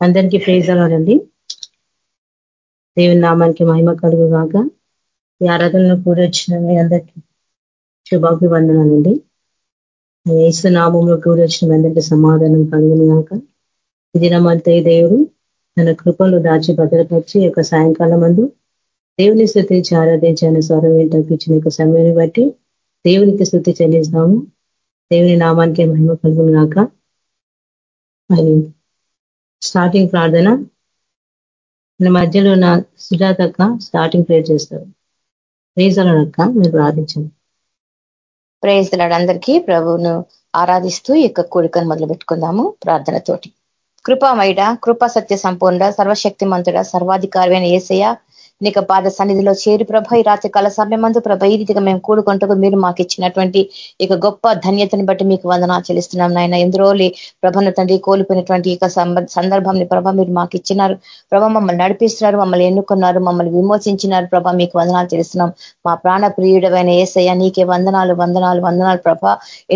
అందరికీ ప్రేజ్ అవ్వాలండి. దేవుని నామానికి మహిమ కలుగు కాక ఈ ఆరాధనలో కూడా వచ్చిన మీ అందరికీ శుభాభివందనాలండి. ఏసు నామంలో కూడా వచ్చిన మీ అందరికీ సమాధానం కలుగును కాక ఇది నమ్మంతే దేవుడు తన కృపలు దాచి భద్రపరిచి యొక్క సాయంకాలం అందు దేవుని స్థుతి ఆరాధించాను స్వరం తగ్గించిన యొక్క సమయాన్ని బట్టి దేవునికి స్థుతి చెల్లిస్తాము. దేవుని నామానికి మహిమ కలుగును కాక స్టార్టింగ్ ప్రార్థన. మధ్యలో ఉన్న సుజాతక్క స్టార్టింగ్ ప్రేర్ చేస్తారు. ప్రేజలనక్క మీరు ప్రార్థించండి. ప్రేజలాడు అందరికీ. ప్రభువును ఆరాధిస్తూ ఈ యొక్క కోరికను మొదలు పెట్టుకుందాము ప్రార్థనతోటి కృపామైడ కృపా సత్య సంపూర్ణ సర్వశక్తి మంతుడ సర్వాధికారి అయిన నీకు పాద సన్నిధిలో చేరి ప్రభ ఈ రాత్రి కాల సమయమందు ప్రభ ఈ రీతిగా మేము కూడుకుంటూ మీరు మాకు ఇచ్చినటువంటి ఇక గొప్ప ధన్యతని బట్టి మీకు వందనా చెల్లిస్తున్నాం నాయన. ఎందరోలి ప్రభను తండ్రి కోల్పోయినటువంటి ఇక సందర్భంని ప్రభ మీరు మాకు ఇచ్చినారు. ప్రభ మమ్మల్ని నడిపిస్తున్నారు మమ్మల్ని ఎన్నుకున్నారు మమ్మల్ని విమోచించినారు ప్రభ మీకు వందనాలు తెలుస్తున్నాం మా ప్రాణ ప్రియుడమైన ఏసయ్య నీకే వందనాలు వందనాలు వందనాలు ప్రభ.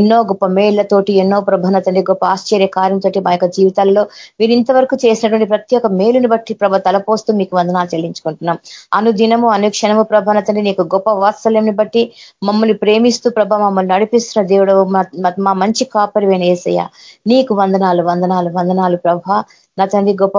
ఎన్నో గొప్ప మేళ్ళతోటి ఎన్నో ప్రభన తండ్రి గొప్ప ఆశ్చర్య కార్యంతో మా యొక్క జీవితాల్లో మీరు ఇంతవరకు చేసినటువంటి ప్రతి ఒక్క మేలుని బట్టి ప్రభ తలపోస్తూ మీకు వందనాలు చెల్లించుకుంటున్నాం. అనుదినము అనుక్షణము ప్రభాన తండ్రి నీకు గొప్ప వాత్సల్యంని బట్టి మమ్మల్ని ప్రేమిస్తూ ప్రభ మమ్మల్ని నడిపిస్తున్న దేవుడు మా మంచి కాపరివైన ఏసయ్య. నీకు వందనాలు వందనాలు వందనాలు ప్రభ. నా తండ్రి గొప్ప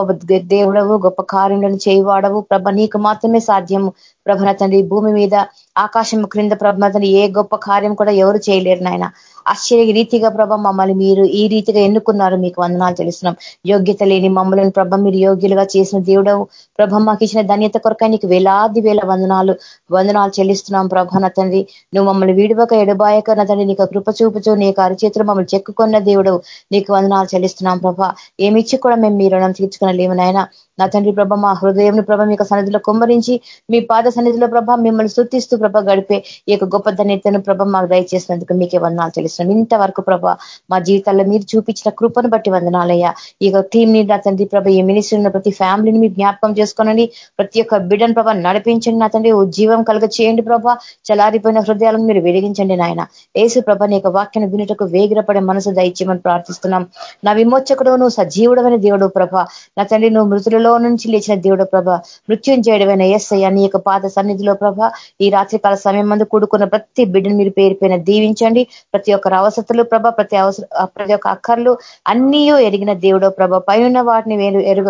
దేవుడవు గొప్ప కార్యములను చేయవాడవు. ప్రభ నీకు మాత్రమే సాధ్యము. ప్రభ నా తండ్రి భూమి మీద ఆకాశం క్రింద ప్రభ తండ్రి ఏ గొప్ప కార్యం కూడా ఎవరు చేయలేరు నాయన. ఆశ్చర్య రీతిగా ప్రభ మమ్మల్ని మీరు ఈ రీతిగా ఎన్నుకున్నారు. మీకు వందనాలు తెలుస్తున్నాం యోగ్యత లేని మమ్మల్ని ప్రభ మీరు యోగ్యులుగా చేసిన దేవుడవు. ప్రభ మాకు ఇచ్చిన ధన్యత కొరకై నీకు వేలాది వేల వందనాలు వందనాలు చెల్లిస్తున్నాం ప్రభ నా తండ్రి నువ్వు మమ్మల్ని విడివక ఎడబాయక నా తండ్రి నీకు కృప చూపుచు నీకు అరిచేతులు మమ్మల్ని చెక్కుకున్న దేవుడు నీకు వందనాలు చెల్లిస్తున్నాం ప్రభ. ఏమిచ్చి కూడా మేము మీ రుణం తీర్చుకునలేము నాయన. నా తండ్రి ప్రభ మా హృదయం ప్రభ మీ సన్నిధిలో కుమ్మరించి మీ పాద సన్నిధిలో ప్రభ మిమ్మల్ని స్థుతిస్తూ ప్రభ గడిపే ఈ యొక్క గొప్ప ధన్యతను ప్రభ మాకు దయచేసినందుకు మీకే వందనాలు తెలుస్తున్నాం ఇంతవరకు ప్రభ మా జీవితాల్లో మీరు చూపించిన కృపను బట్టి వందనాలయ్యా. ఈ యొక్క టీం ని నా తండ్రి ప్రభ ఈ మినిస్టర్ ఉన్న ప్రతి ఫ్యామిలీని మీరు జ్ఞాపకం చేసుకోనండి. ప్రతి ఒక్క బిడ్డను ప్రభ నడిపించండి నా తండ్రి. ఉజ్జీవం కలుగ చేయండి ప్రభ. చలారిపోయిన హృదయాలను మీరు వెలిగించండి నాయన. ఏసు ప్రభ నీ యొక్క వాక్యాన్ని వినుటకు వేగిరపడే మనసు దయచేయమని ప్రార్థిస్తున్నాం. నా విమోచకుడు నువ్వు సజీవుడమైన దేవుడు ప్రభ. నా తండ్రి నువ్వు మృతులలో నుంచి లేచిన దేవుడు ప్రభ మృత్యుం చేయడమైన ఎస్ఐ అని యొక్క పాద సన్నిధిలో ప్రభ ఈ రాత్రికాల సమయం మందు కూడుకున్న ప్రతి బిడ్డను మీరు పేరుపైన దీవించండి. ప్రతి ఒక్కరు అవసరతలు ప్రభ ప్రతి అవసర ప్రతి ఒక్క అక్కర్లు అన్నీ ఎరిగిన దేవుడో ప్రభ పైన వాటిని ఎరుగ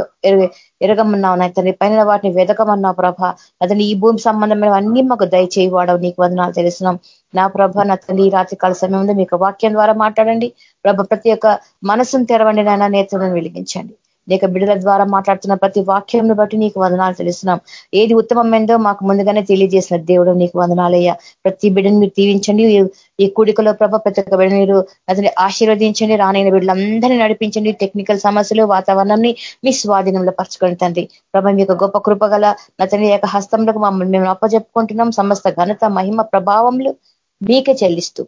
ఎరగమన్నావు నా తండ్రి. పైన వాటిని వెదకమన్నావు ప్రభ. అతని ఈ భూమి సంబంధమైన అన్ని మాకు దయచేయవాడవు. నీకు వందనాలు తెలుస్తున్నాం. నా ప్రభ నా తండ్రి ఈ రాత్రికాల సమయం మీకు వాక్యం ద్వారా మాట్లాడండి. ప్రభ ప్రతి ఒక్క మనసును తెరవండి నాయన నేతలను వెలిగించండి. లేక బిడ్డల ద్వారా మాట్లాడుతున్న ప్రతి వాక్యంను బట్టి నీకు వందనాలు తెలుస్తున్నాం ఏది ఉత్తమమైందో మాకు ముందుగానే తెలియజేసిన దేవుడు నీకు వందనాలయ్యా. ప్రతి బిడ్డను మీరు తీవించండి ఈ కూడికలో ప్రభ ప్రతి ఒక్క బిడ్డ మీరు అతని ఆశీర్వదించండి. రానైన బిడ్డలందరినీ నడిపించండి. టెక్నికల్ సమస్యలు వాతావరణంని మీ స్వాధీనంలో పరచుకొని తండ్రి. ప్రభ యొక్క గొప్ప కృపగల అతని యొక్క హస్తంలో మమ్మల్ని మేము అప్పజెప్పుకుంటున్నాం. సమస్త ఘనత మహిమ ప్రభావంలో మీకే చెల్లిస్తూ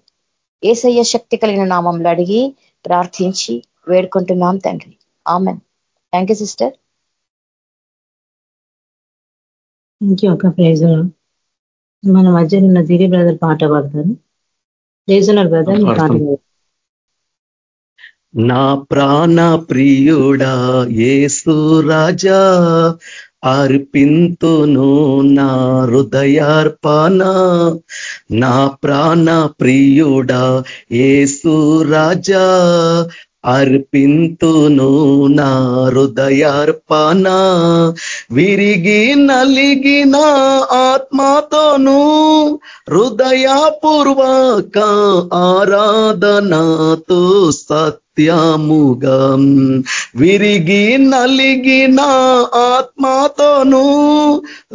ఏసయ్య శక్తి కలిగిన నామంలో అడిగి ప్రార్థించి వేడుకుంటున్నాం తండ్రి. Amen. Thank you sister thank you అక్క. ప్రైజ్ మన మధ్య నిన్న దిరి బ్రదర్ పాట పాడతారు. ప్రైజ్ బ్రదర్ పాట నా ప్రాణ ప్రియుడా ఏసు రాజా అర్పింతును నా హృదయార్పణ. నా ప్రాణ ప్రియుడా ఏసు రాజా అర్పింతును నా హృదయార్పణ. విరిగి నలిగిన ఆత్మతోను హృదయపూర్వక ఆరాధనతో సత్ సత్యముగం. విరిగి నలిగిన ఆత్మతోను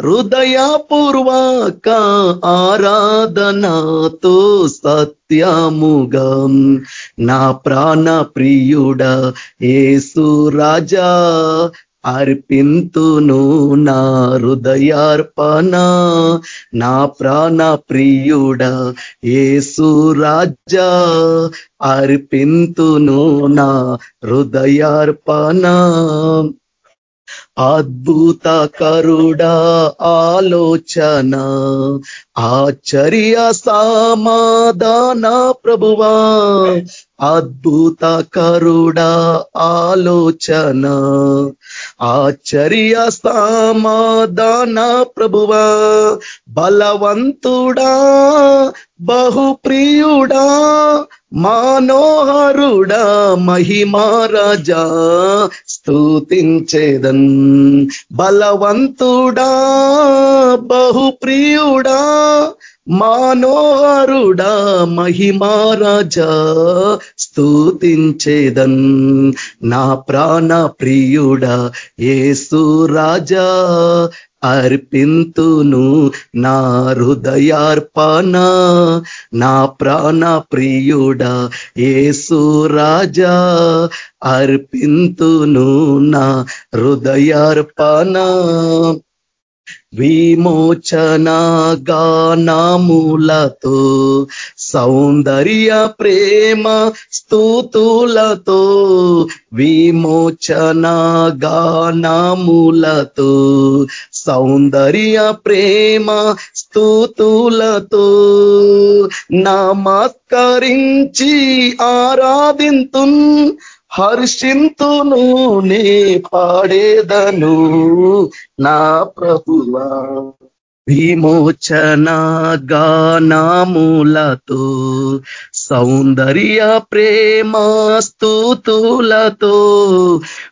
హృదయపూర్వక ఆరాధనతో సత్యముగం. నా ప్రాణ ప్రియుడ ఏసు రాజా అర్పింతును నా హృదయార్పణ నా ప్రాణ ప్రియుడ ఏసురాజా అర్పింతును నా హృదయార్పణ. అద్భుత కరుడా ఆలోచన ఆచర్య సమాధాన ప్రభువా. అద్భుత కరుడా ఆలోచన ఆచర్య సమాధాన ప్రభువా. బలవంతుడా బహుప్రియుడా మానోహరుడా మహిమారాజా స్థూతించేదన్ బలవంతుడా బహుప్రియుడా. మానోహరుడా మహిమారాజా స్థూతించేదన్ నా ప్రాణ ప్రియుడా ఏసు రాజా అర్పింతును నా హృదయార్పణ నా ప్రాణ ప్రియుడా ఏసు రాజా అర్పింతును నా హృదయార్పణ. విమోచన గానములతో సౌందర్య ప్రేమ స్థూతులతో విమోచన గానములతో సౌందర్య ప్రేమ స్థూతులతో నమస్కరించి ఆరాధింతున్ హర్షింతును నే పాడేదను నా ప్రభువా. విమోచన గానాములతో సౌందర్య ప్రేమ స్థూతులతో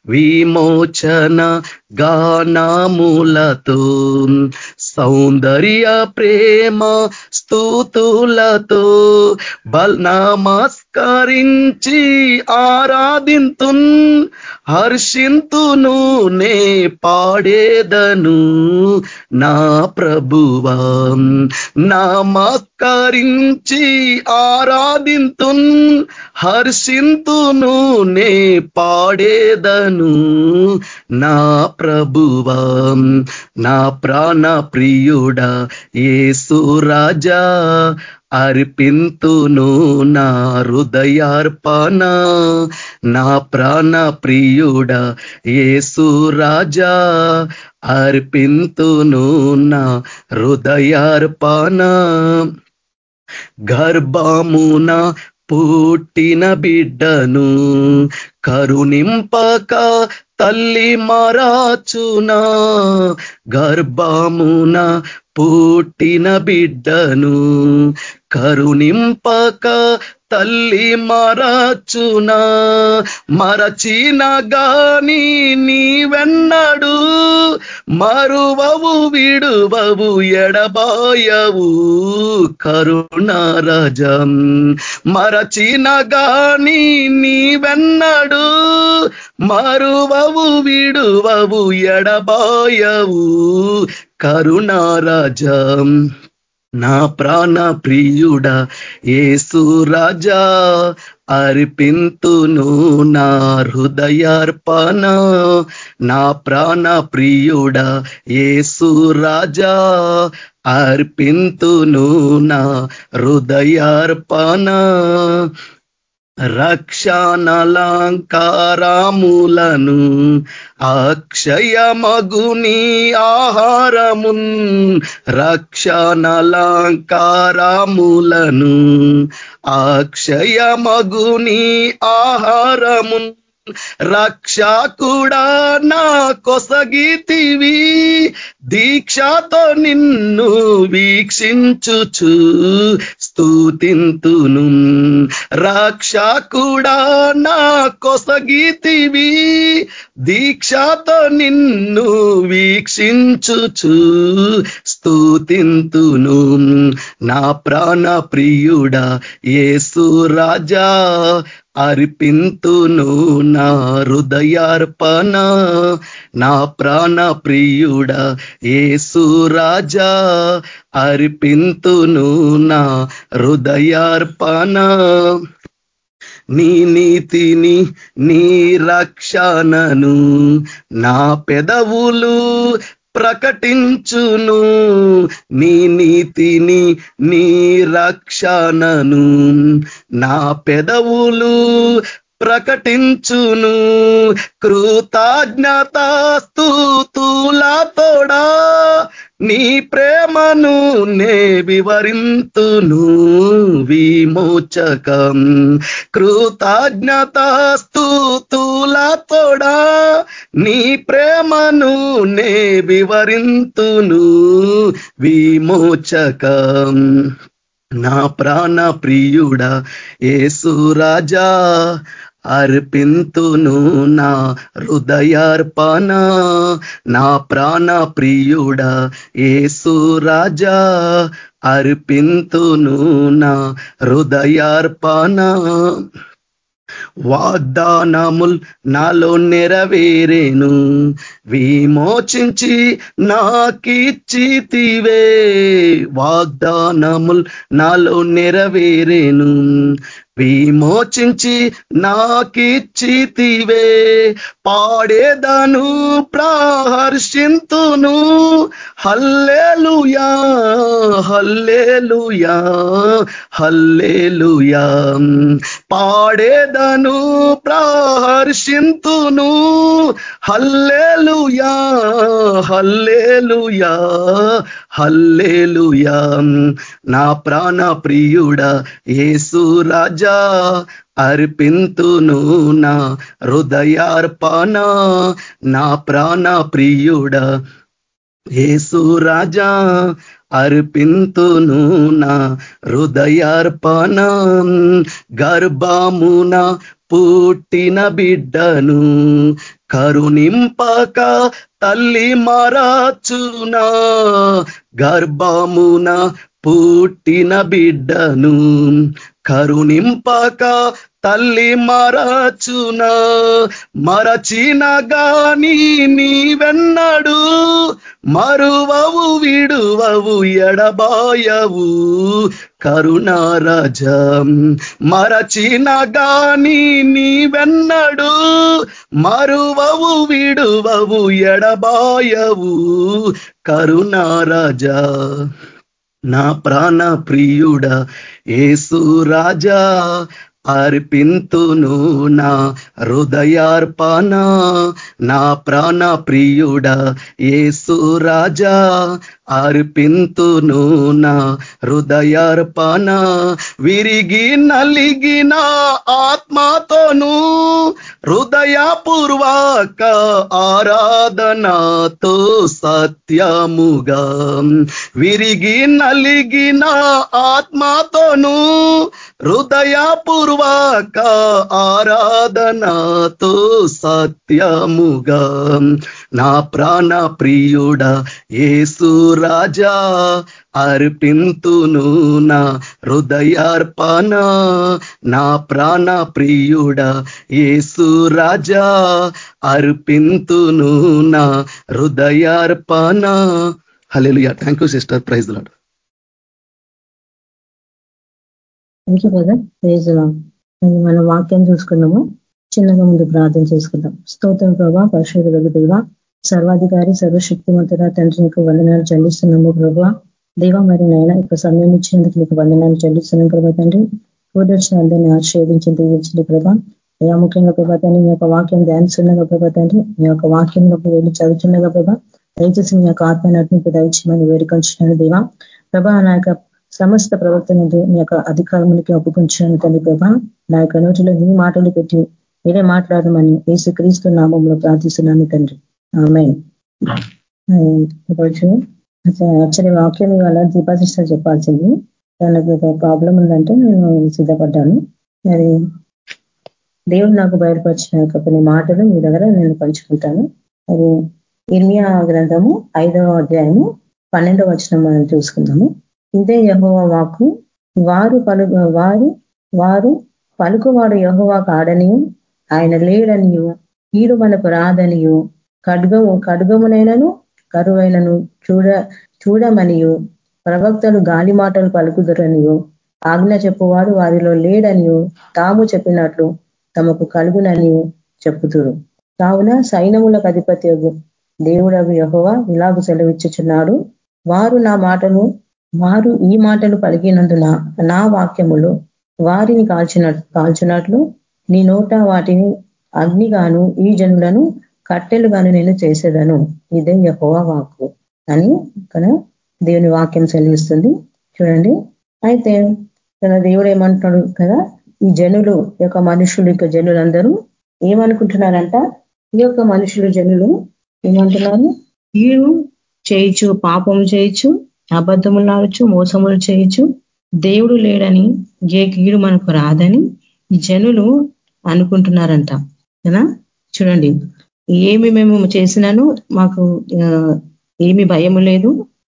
విమోచన గానాములతో సౌందర్య ప్రేమ స్థూతులతో బల్ నమస్కరించి ఆరాధింతున్ హర్షింతును నే పాడేదను నా ప్రభువా. నమస్కరించి ఆరాధింతున్ హర్షింతును నే పాడేదను నా ప్రభువా నా ప్రాణ ప్రియుడా ఏసు రాజా అర్పింతును నా హృదయార్పణ. నా ప్రాణ ప్రియుడా ఏసు రాజా అర్పింతును నా హృదయార్పణ. గర్భమున పుట్టిన బిడ్డను కరుణింపక తల్లి మరాచునా. గర్భమున పుట్టిన బిడ్డను కరుణింపక తల్లి మరచునా మరచిన గాని నీవెన్నడు మరువవు విడువవు ఎడబాయవు కరుణారజం మరచిన గాని నీవెన్నడు మరువవు విడువవు ఎడబాయవు కరుణారాజం నా ప్రాణ ప్రియుడా ఏసు రాజా అర్పింతును నా హృదయార్పణ. నా ప్రాణ ప్రియుడా ఏసు రాజా అర్పింతును నా హృదయార్పణ. రక్షణలంకారాములను అక్షయమగుని ఆహారమున్ రక్షణలంకారాములను అక్షయమగుని ఆహారమున్. రక్షకుడా నా కొసగితివి. దీక్షతో నిన్ను వీక్షించుచు స్థూతింతును రక్షకుడా నా కొసగితివి. దీక్షతో నిన్ను వీక్షించుచు స్థూతింతును నా ప్రాణ ప్రియుడా ఏసు రాజా అర్పింతును నా హృదయార్పణ నా ప్రాణ ప్రియుడ ఏసు రాజా. అర్పింతును నా హృదయార్పణ నీ నీతిని నీ రక్షణను నా పెదవులు ప్రకటించును. నీ నీతిని నీ రక్షణను. నా పెదవులు ప్రకటించును. కృతజ్ఞతాస్తుతులతోడా నీ ప్రేమను నే వివరింతును విమోచకం. కృతజ్ఞతాస్తుతులతోడా నీ ప్రేమను నే వివరింతును విమోచకం. నా ప్రాణ ప్రియుడా ఏసు రాజా అర్పింతును నా హృదయార్పణ నా ప్రాణ ప్రియుడ ఏసు రాజా. అర్పింతును నా హృదయార్పణ వాగ్దానముల్ నాలో నెరవేరేను. విమోచించి నాకిచ్చితివే వాగ్దానముల్ నాలో నెరవేరేను. విమోచించి నాకిచ్చితివే పాడేదను ప్రాహర్షింతును. Hallelujah hallelujah hallelujah. పాడేదను ప్రాహర్షింతును. హల్లేలు హల్లేలుయా హల్లేలుయా హల్లేలుయా. నా ప్రాణ ప్రియుడా యేసు రాజా అర్పింతును నా హృదయార్పణ. నా ప్రాణ ప్రియుడా ఏసు రాజా అర్పింతును నా హృదయార్పణ గర్భమున పుట్టిన బిడ్డను కరుణింపక తల్లి మరాచునా గర్భమున పుట్టిన బిడ్డను కరుణింపక తల్లి మరచునా మరచిన గాని నీవెన్నడు మరువవు విడువవు ఎడబాయవు. కరుణారాజం మరచిన గాని నీవెన్నడు మరువవు విడువవు ఎడబాయవు. కరుణారాజా నా ప్రాణ ప్రియుడ ఏసు రాజా అర్పింతును నా హృదయార్పణ నా ప్రాణ ప్రియుడ ఏసు రాజా. అర్పింతును నా హృదయార్పణ. విరిగి నలిగిన ఆత్మతోను హృదయపూర్వక ఆరాధనతో సత్యముగా. విరిగి నలిగిన ఆత్మతోను హృదయపూర్వక ఆరాధనతో సత్యముగా. నా ప్రాణ ప్రియుడా ఏసు రాజా అర్పింతును నా హృదయార్పణ. నా ప్రాణ ప్రియుడా ఏసు రాజా అర్పింతును నా హృదయార్పణ. Hallelujah thank you sister praise లాడు thank you brother praise మన వాక్యం చూసుకున్నాము చిన్నగా ముందు ప్రార్థన చేసుకుందాం. స్తోత్రం ప్రభా పరిశుద్ధ దేవ సర్వాధికారి సర్వశక్తిమంతుడ తండ్రి నీకు వందనాలు చెల్లిస్తున్నాము ప్రభా. దేవ మరి నాయన ఇక సమయం ఇచ్చినందుకు నీకు వందనాలు చెల్లిస్తున్నాం ప్రభా తండ్రి. కూడొచ్చిన అందరినీ ఆశీర్వదించి దీవించండి ప్రభా. అయా ముఖ్యంగా ప్రభా తండ్రి మీ యొక్క వాక్యం ధ్యానిస్తుండగా ప్రభా తండ్రి మీ యొక్క వాక్యం వెళ్ళి చదువుతుండగా ప్రభా దయచేసి మీ యొక్క ఆత్మ నటింపు దయచేయమని వేడుకొంచున్నాను దేవా. ప్రభా నా యొక్క సమస్త ప్రవర్తన మీ యొక్క అధికారమునికి ఒప్పుకుంటున్నాను తండ్రి ప్రభా. నా యొక్క నోటిలో మీ మాటలు పెట్టి మీరే మాట్లాడమని ఏసు క్రీస్తు నామంలో ప్రార్థిస్తున్నాను తండ్రి. ఆమె రోజు యాక్చువల్లీ వాక్యం ఇవాళ దీపాశిష్ట చెప్పాల్సింది. దానికి ఒక ప్రాబ్లం ఉందంటే నేను సిద్ధపడ్డాను. మరి దేవుడు నాకు బయటపరిచిన యొక్క కొన్ని మాటలు మీ దగ్గర నేను పంచుకుంటాను. మరి ఇర్మియా గ్రంథము ఐదవ అధ్యాయము పన్నెండవ వచనం మనం చూసుకుందాము. ఇదే యహోవా వాకు వారు పలు వారు వారు పలుకువాడు యహోవాకు ఆడనియు ఆయన లేడనియు ఈడు మనకు రాదనియు ఖడ్గము ఖడ్గమునైనను కరువైనను చూడ చూడమనియు. ప్రవక్తలు గాలి మాటలు పలుకుదురనియు. ఆజ్ఞ చెప్పువాడు వారిలో లేడనియు. తాము చెప్పినట్లు తమకు కలుగుననియు చెప్పుతురు కావున సైన్యములకు అధిపతి దేవుడగు యహోవ ఇలాగు సెలవిచ్చుచున్నాడు. వారు నా మాటలు వారు ఈ మాటలు పలికినందున నా వాక్యములు వారిని కాల్చిన కాల్చినట్లు నీ నోట వాటిని అగ్నిగాను ఈ జనులను కట్టెలుగాను నేను చేసేదను. ఇదే యహోవా వాక్కు. అని ఇక్కడ దేవుని వాక్యం సెలవిస్తుంది. చూడండి. అయితే ఇక్కడ దేవుడు ఏమంటున్నాడు కదా? ఈ జనులు యొక్క మనుషులు యొక్క జనులందరూ ఏమనుకుంటున్నారంట? ఈ యొక్క మనుషులు జనులు ఏమంటున్నారు? వీరు చేయొచ్చు పాపం చేయొచ్చు అబద్ధములు ఆడచ్చు మోసములు చేయొచ్చు దేవుడు లేడని ఏ కీడు మనకు రాదని జనులు అనుకుంటున్నారంట. కదా? చూడండి. ఏమి మేము చేసినాను మాకు ఏమి భయము లేదు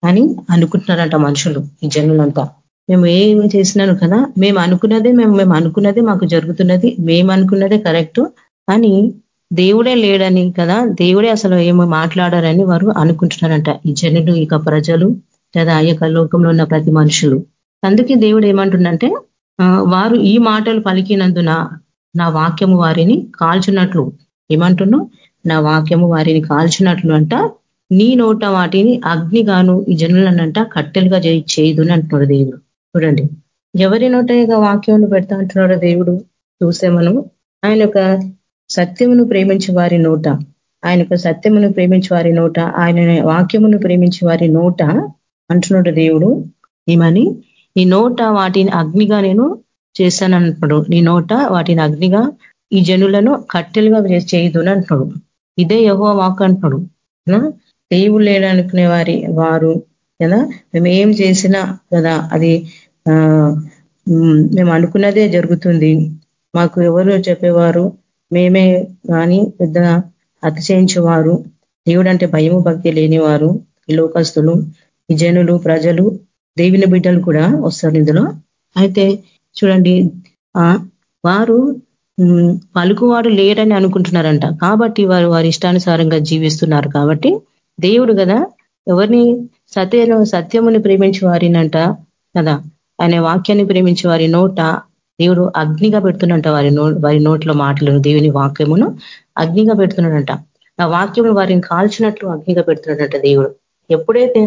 అని అనుకుంటున్నారంట మనుషులు ఈ జనులంతా. మేము ఏమి చేసినాను కదా మేము అనుకున్నదే మేము మేము అనుకున్నదే మాకు జరుగుతున్నది మేము అనుకున్నదే కరెక్ట్ అని దేవుడే లేడని కదా దేవుడే అసలు ఏమో మాట్లాడారని వారు అనుకుంటున్నారంట ఈ జనులు ఇక ప్రజలు లేదా ఆ యొక్క లోకంలో ఉన్న ప్రతి మనుషులు. అందుకే దేవుడు ఏమంటుండంటే వారు ఈ మాటలు పలికినందున నా వాక్యము వారిని కాల్చున్నట్లు. ఏమంటున్నావు? నా వాక్యము వారిని కాల్చినట్లు అంట నీ నోట వాటిని అగ్నిగాను ఈ జనులనంట కట్టెలుగా చేయదు అంటున్నాడు దేవుడు. చూడండి. ఎవరి నోట వాక్యమును పెడతా అంటున్నాడు దేవుడు? చూసే మనం ఆయన యొక్క సత్యమును ప్రేమించి వారి నోట ఆయన యొక్క సత్యమును ప్రేమించి వారి నోట ఆయన వాక్యమును ప్రేమించి వారి నోట అంటున్నాడు దేవుడు. ఏమని? ఈ నోట వాటిని అగ్నిగా నేను చేశాను అంటున్నాడు. నీ నోట వాటిని అగ్నిగా ఈ జనులను కట్టెలుగా చేయదు అంటున్నాడు. ఇదే యహో వాక్ అంటున్నాడు దేవుడు లేడనుకునే వారి వారు కదా మేము ఏం చేసినా కదా అది మేము అనుకున్నదే జరుగుతుంది. మాకు ఎవరు చెప్పేవారు? మేమే కానీ పెద్ద అతిశయించేవారు. దేవుడు అంటే భయము భక్తి లేనివారు. ఈ లోకస్తులు ఈ జనులు ప్రజలు దేవుని బిడ్డలు కూడా వస్తారు ఇందులో. అయితే చూడండి వారు పలుకువాడు లేరని అనుకుంటున్నారంట. కాబట్టి వారు వారి ఇష్టానుసారంగా జీవిస్తున్నారు. కాబట్టి దేవుడు కదా ఎవరిని సత్య సత్యముని ప్రేమించి వారినంట కదా. ఆయన వాక్యాన్ని ప్రేమించి వారి నోట దేవుడు అగ్నిగా పెడుతున్నంట వారి నో వారి నోట్లో మాటలను దేవుని వాక్యమును అగ్నిగా పెడుతున్నాడంట. ఆ వాక్యము వారిని కాల్చినట్లు అగ్నిగా పెడుతున్నాడంట దేవుడు. ఎప్పుడైతే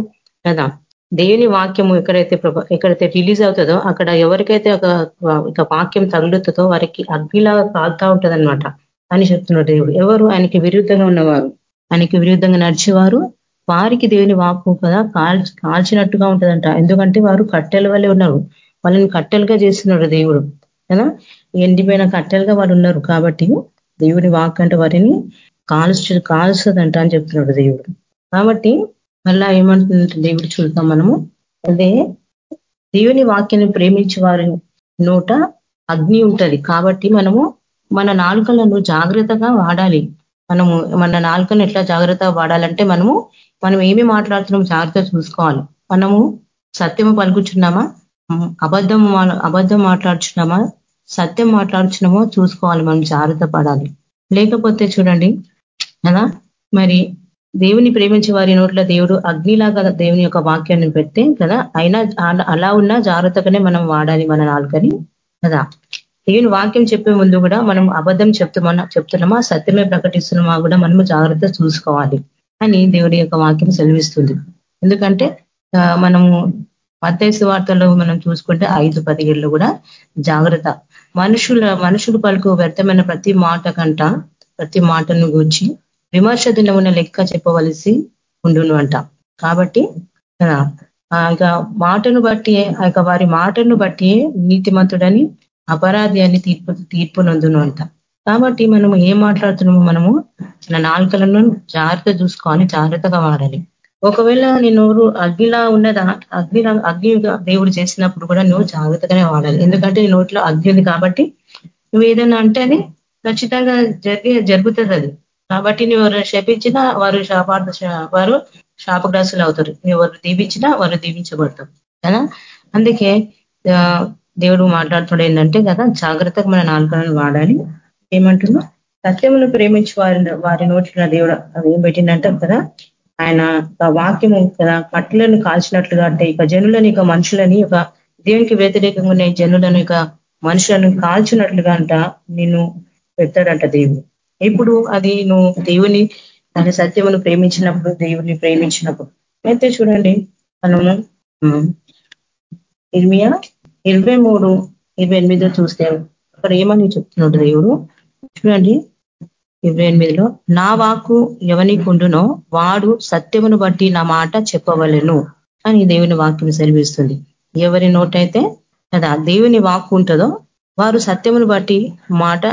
కదా దేవుని వాక్యము ఎక్కడైతే ఎక్కడైతే రిలీజ్ అవుతుందో అక్కడ ఎవరికైతే ఒక వాక్యం తగులుతుందో వారికి అగ్నిలాగా కాలుతా ఉంటుందన్నమాట. అని చెప్తున్నాడు దేవుడు. ఎవరు? ఆయనకి విరుద్ధంగా ఉన్నవారు. ఆయనకి విరుద్ధంగా నడిచేవారు. వారికి దేవుని వాక్కు కదా కాల్ కాల్చినట్టుగా ఉంటుందంట. ఎందుకంటే వారు కట్టెల వల్లే ఉన్నారు. వాళ్ళని కట్టెలుగా చేస్తున్నాడు దేవుడు. కదా? ఎండిపోయిన కట్టెలుగా వాళ్ళు ఉన్నారు కాబట్టి దేవుని వాక్ అంటే వారిని కాల్చు కాల్చదంట అని చెప్తున్నాడు దేవుడు. కాబట్టి మళ్ళా ఏమంటుందంటే దేవుడు చూద్దాం మనము. అదే దేవుని వాక్యాన్ని ప్రేమించే వారి నోట అగ్ని ఉంటది. కాబట్టి మనము మన నాలుకలను జాగ్రత్తగా వాడాలి. మనము మన నాలుకను ఎట్లా జాగ్రత్తగా వాడాలంటే మనము మనం ఏమి మాట్లాడుతున్నాం జాగ్రత్త చూసుకోవాలి. మనము సత్యము పలుకుచున్నామా? అబద్ధం అబద్ధం మాట్లాడుచున్నామా? సత్యం మాట్లాడుచున్నామో చూసుకోవాలి. మనం జాగ్రత్త పడాలి. లేకపోతే చూడండి కదా? మరి దేవుని ప్రేమించే వారి నోట్ల దేవుడు అగ్నిలాగా దేవుని యొక్క వాక్యాన్ని పెడితే కదా? అయినా అలా ఉన్నా జాగ్రత్తగానే మనం వాడాలి మన నాలుకని కదా? దేవుని వాక్యం చెప్పే ముందు కూడా మనం అబద్ధం చెప్తున్నా చెప్తున్నామా? సత్యమే ప్రకటిస్తున్నామా కూడా మనము జాగ్రత్త చూసుకోవాలి. అని దేవుడి యొక్క వాక్యం సెలవిస్తుంది. ఎందుకంటే మనము మత్తైసు వార్తల్లో మనం చూసుకుంటే ఐదు పదిహేళ్ళు కూడా జాగ్రత్త. మనుషుల మనుషులు పలుకు వ్యర్థమైన ప్రతి మాట కంట ప్రతి మాటను గూర్చి విమర్శ దినమున లెక్క చెప్పవలసి ఉండును అంట. కాబట్టి ఇంకా మాటను బట్టి ఆ వారి మాటను బట్టి నీతిమంతుడని అపరాధి అని తీర్పు తీర్పు నందును అంట. కాబట్టి మనము ఏం మాట్లాడుతున్నామో మనము మన నాలుకలను జాగ్రత్త చూసుకొని జాగ్రత్తగా వాడాలి. ఒకవేళ నీ నోరు అగ్నిలా ఉన్నదా అగ్ని అగ్నిగా దేవుడు చేసినప్పుడు కూడా నువ్వు జాగ్రత్తగానే వాడాలి. ఎందుకంటే నీ నోట్లో అగ్ని ఉంది కాబట్టి నువ్వు ఏదైనా అంటే అది ఖచ్చితంగా జరిగే జరుగుతుంది అది. కాబట్టి నువ్వు శపించినా వారు శాపార్థ వారు శాపగ్రాసులు అవుతారు. నువ్వు దీవించినా వారు దీవించబడతారు. కదా? అందుకే దేవుడు మాట్లాడుతుడు ఏంటంటే కదా జాగ్రత్తగా మన నాలుకలను వాడాలి. ఏమంటున్నా? సత్యమును ప్రేమించి వారి వారి నోటిన దేవుడు అది ఏం పెట్టిందంటే కదా ఆయన వాక్యం కదా కట్టలను కాల్చినట్లుగా అంటే ఇక జనులని ఇక మనుషులని ఇక దేవునికి వ్యతిరేకంగా ఉన్న జనులను ఇక మనుషులను కాల్చినట్లుగా అంట నిన్ను పెడతాడంట దేవుడు. ఇప్పుడు అది నువ్వు దేవుని దాని సత్యమును ప్రేమించినప్పుడు దేవుని ప్రేమించినప్పుడు. అయితే చూడండి మనము ఇర్మియా ఇరవై మూడు ఇరవై ఎనిమిదిలో చూస్తే అక్కడ ఏమని చెప్తున్నాడు దేవుడు? చూడండి ఇరవై ఎనిమిదిలో నా వాకు ఎవనికుండునో వాడు సత్యమును బట్టి నా మాట చెప్పవలను అని దేవుని వాక్యం సెలవిస్తుంది. ఎవరి నోటైతే కదా దేవుని వాక్కు ఉంటుందో వారు సత్యమును బట్టి మాట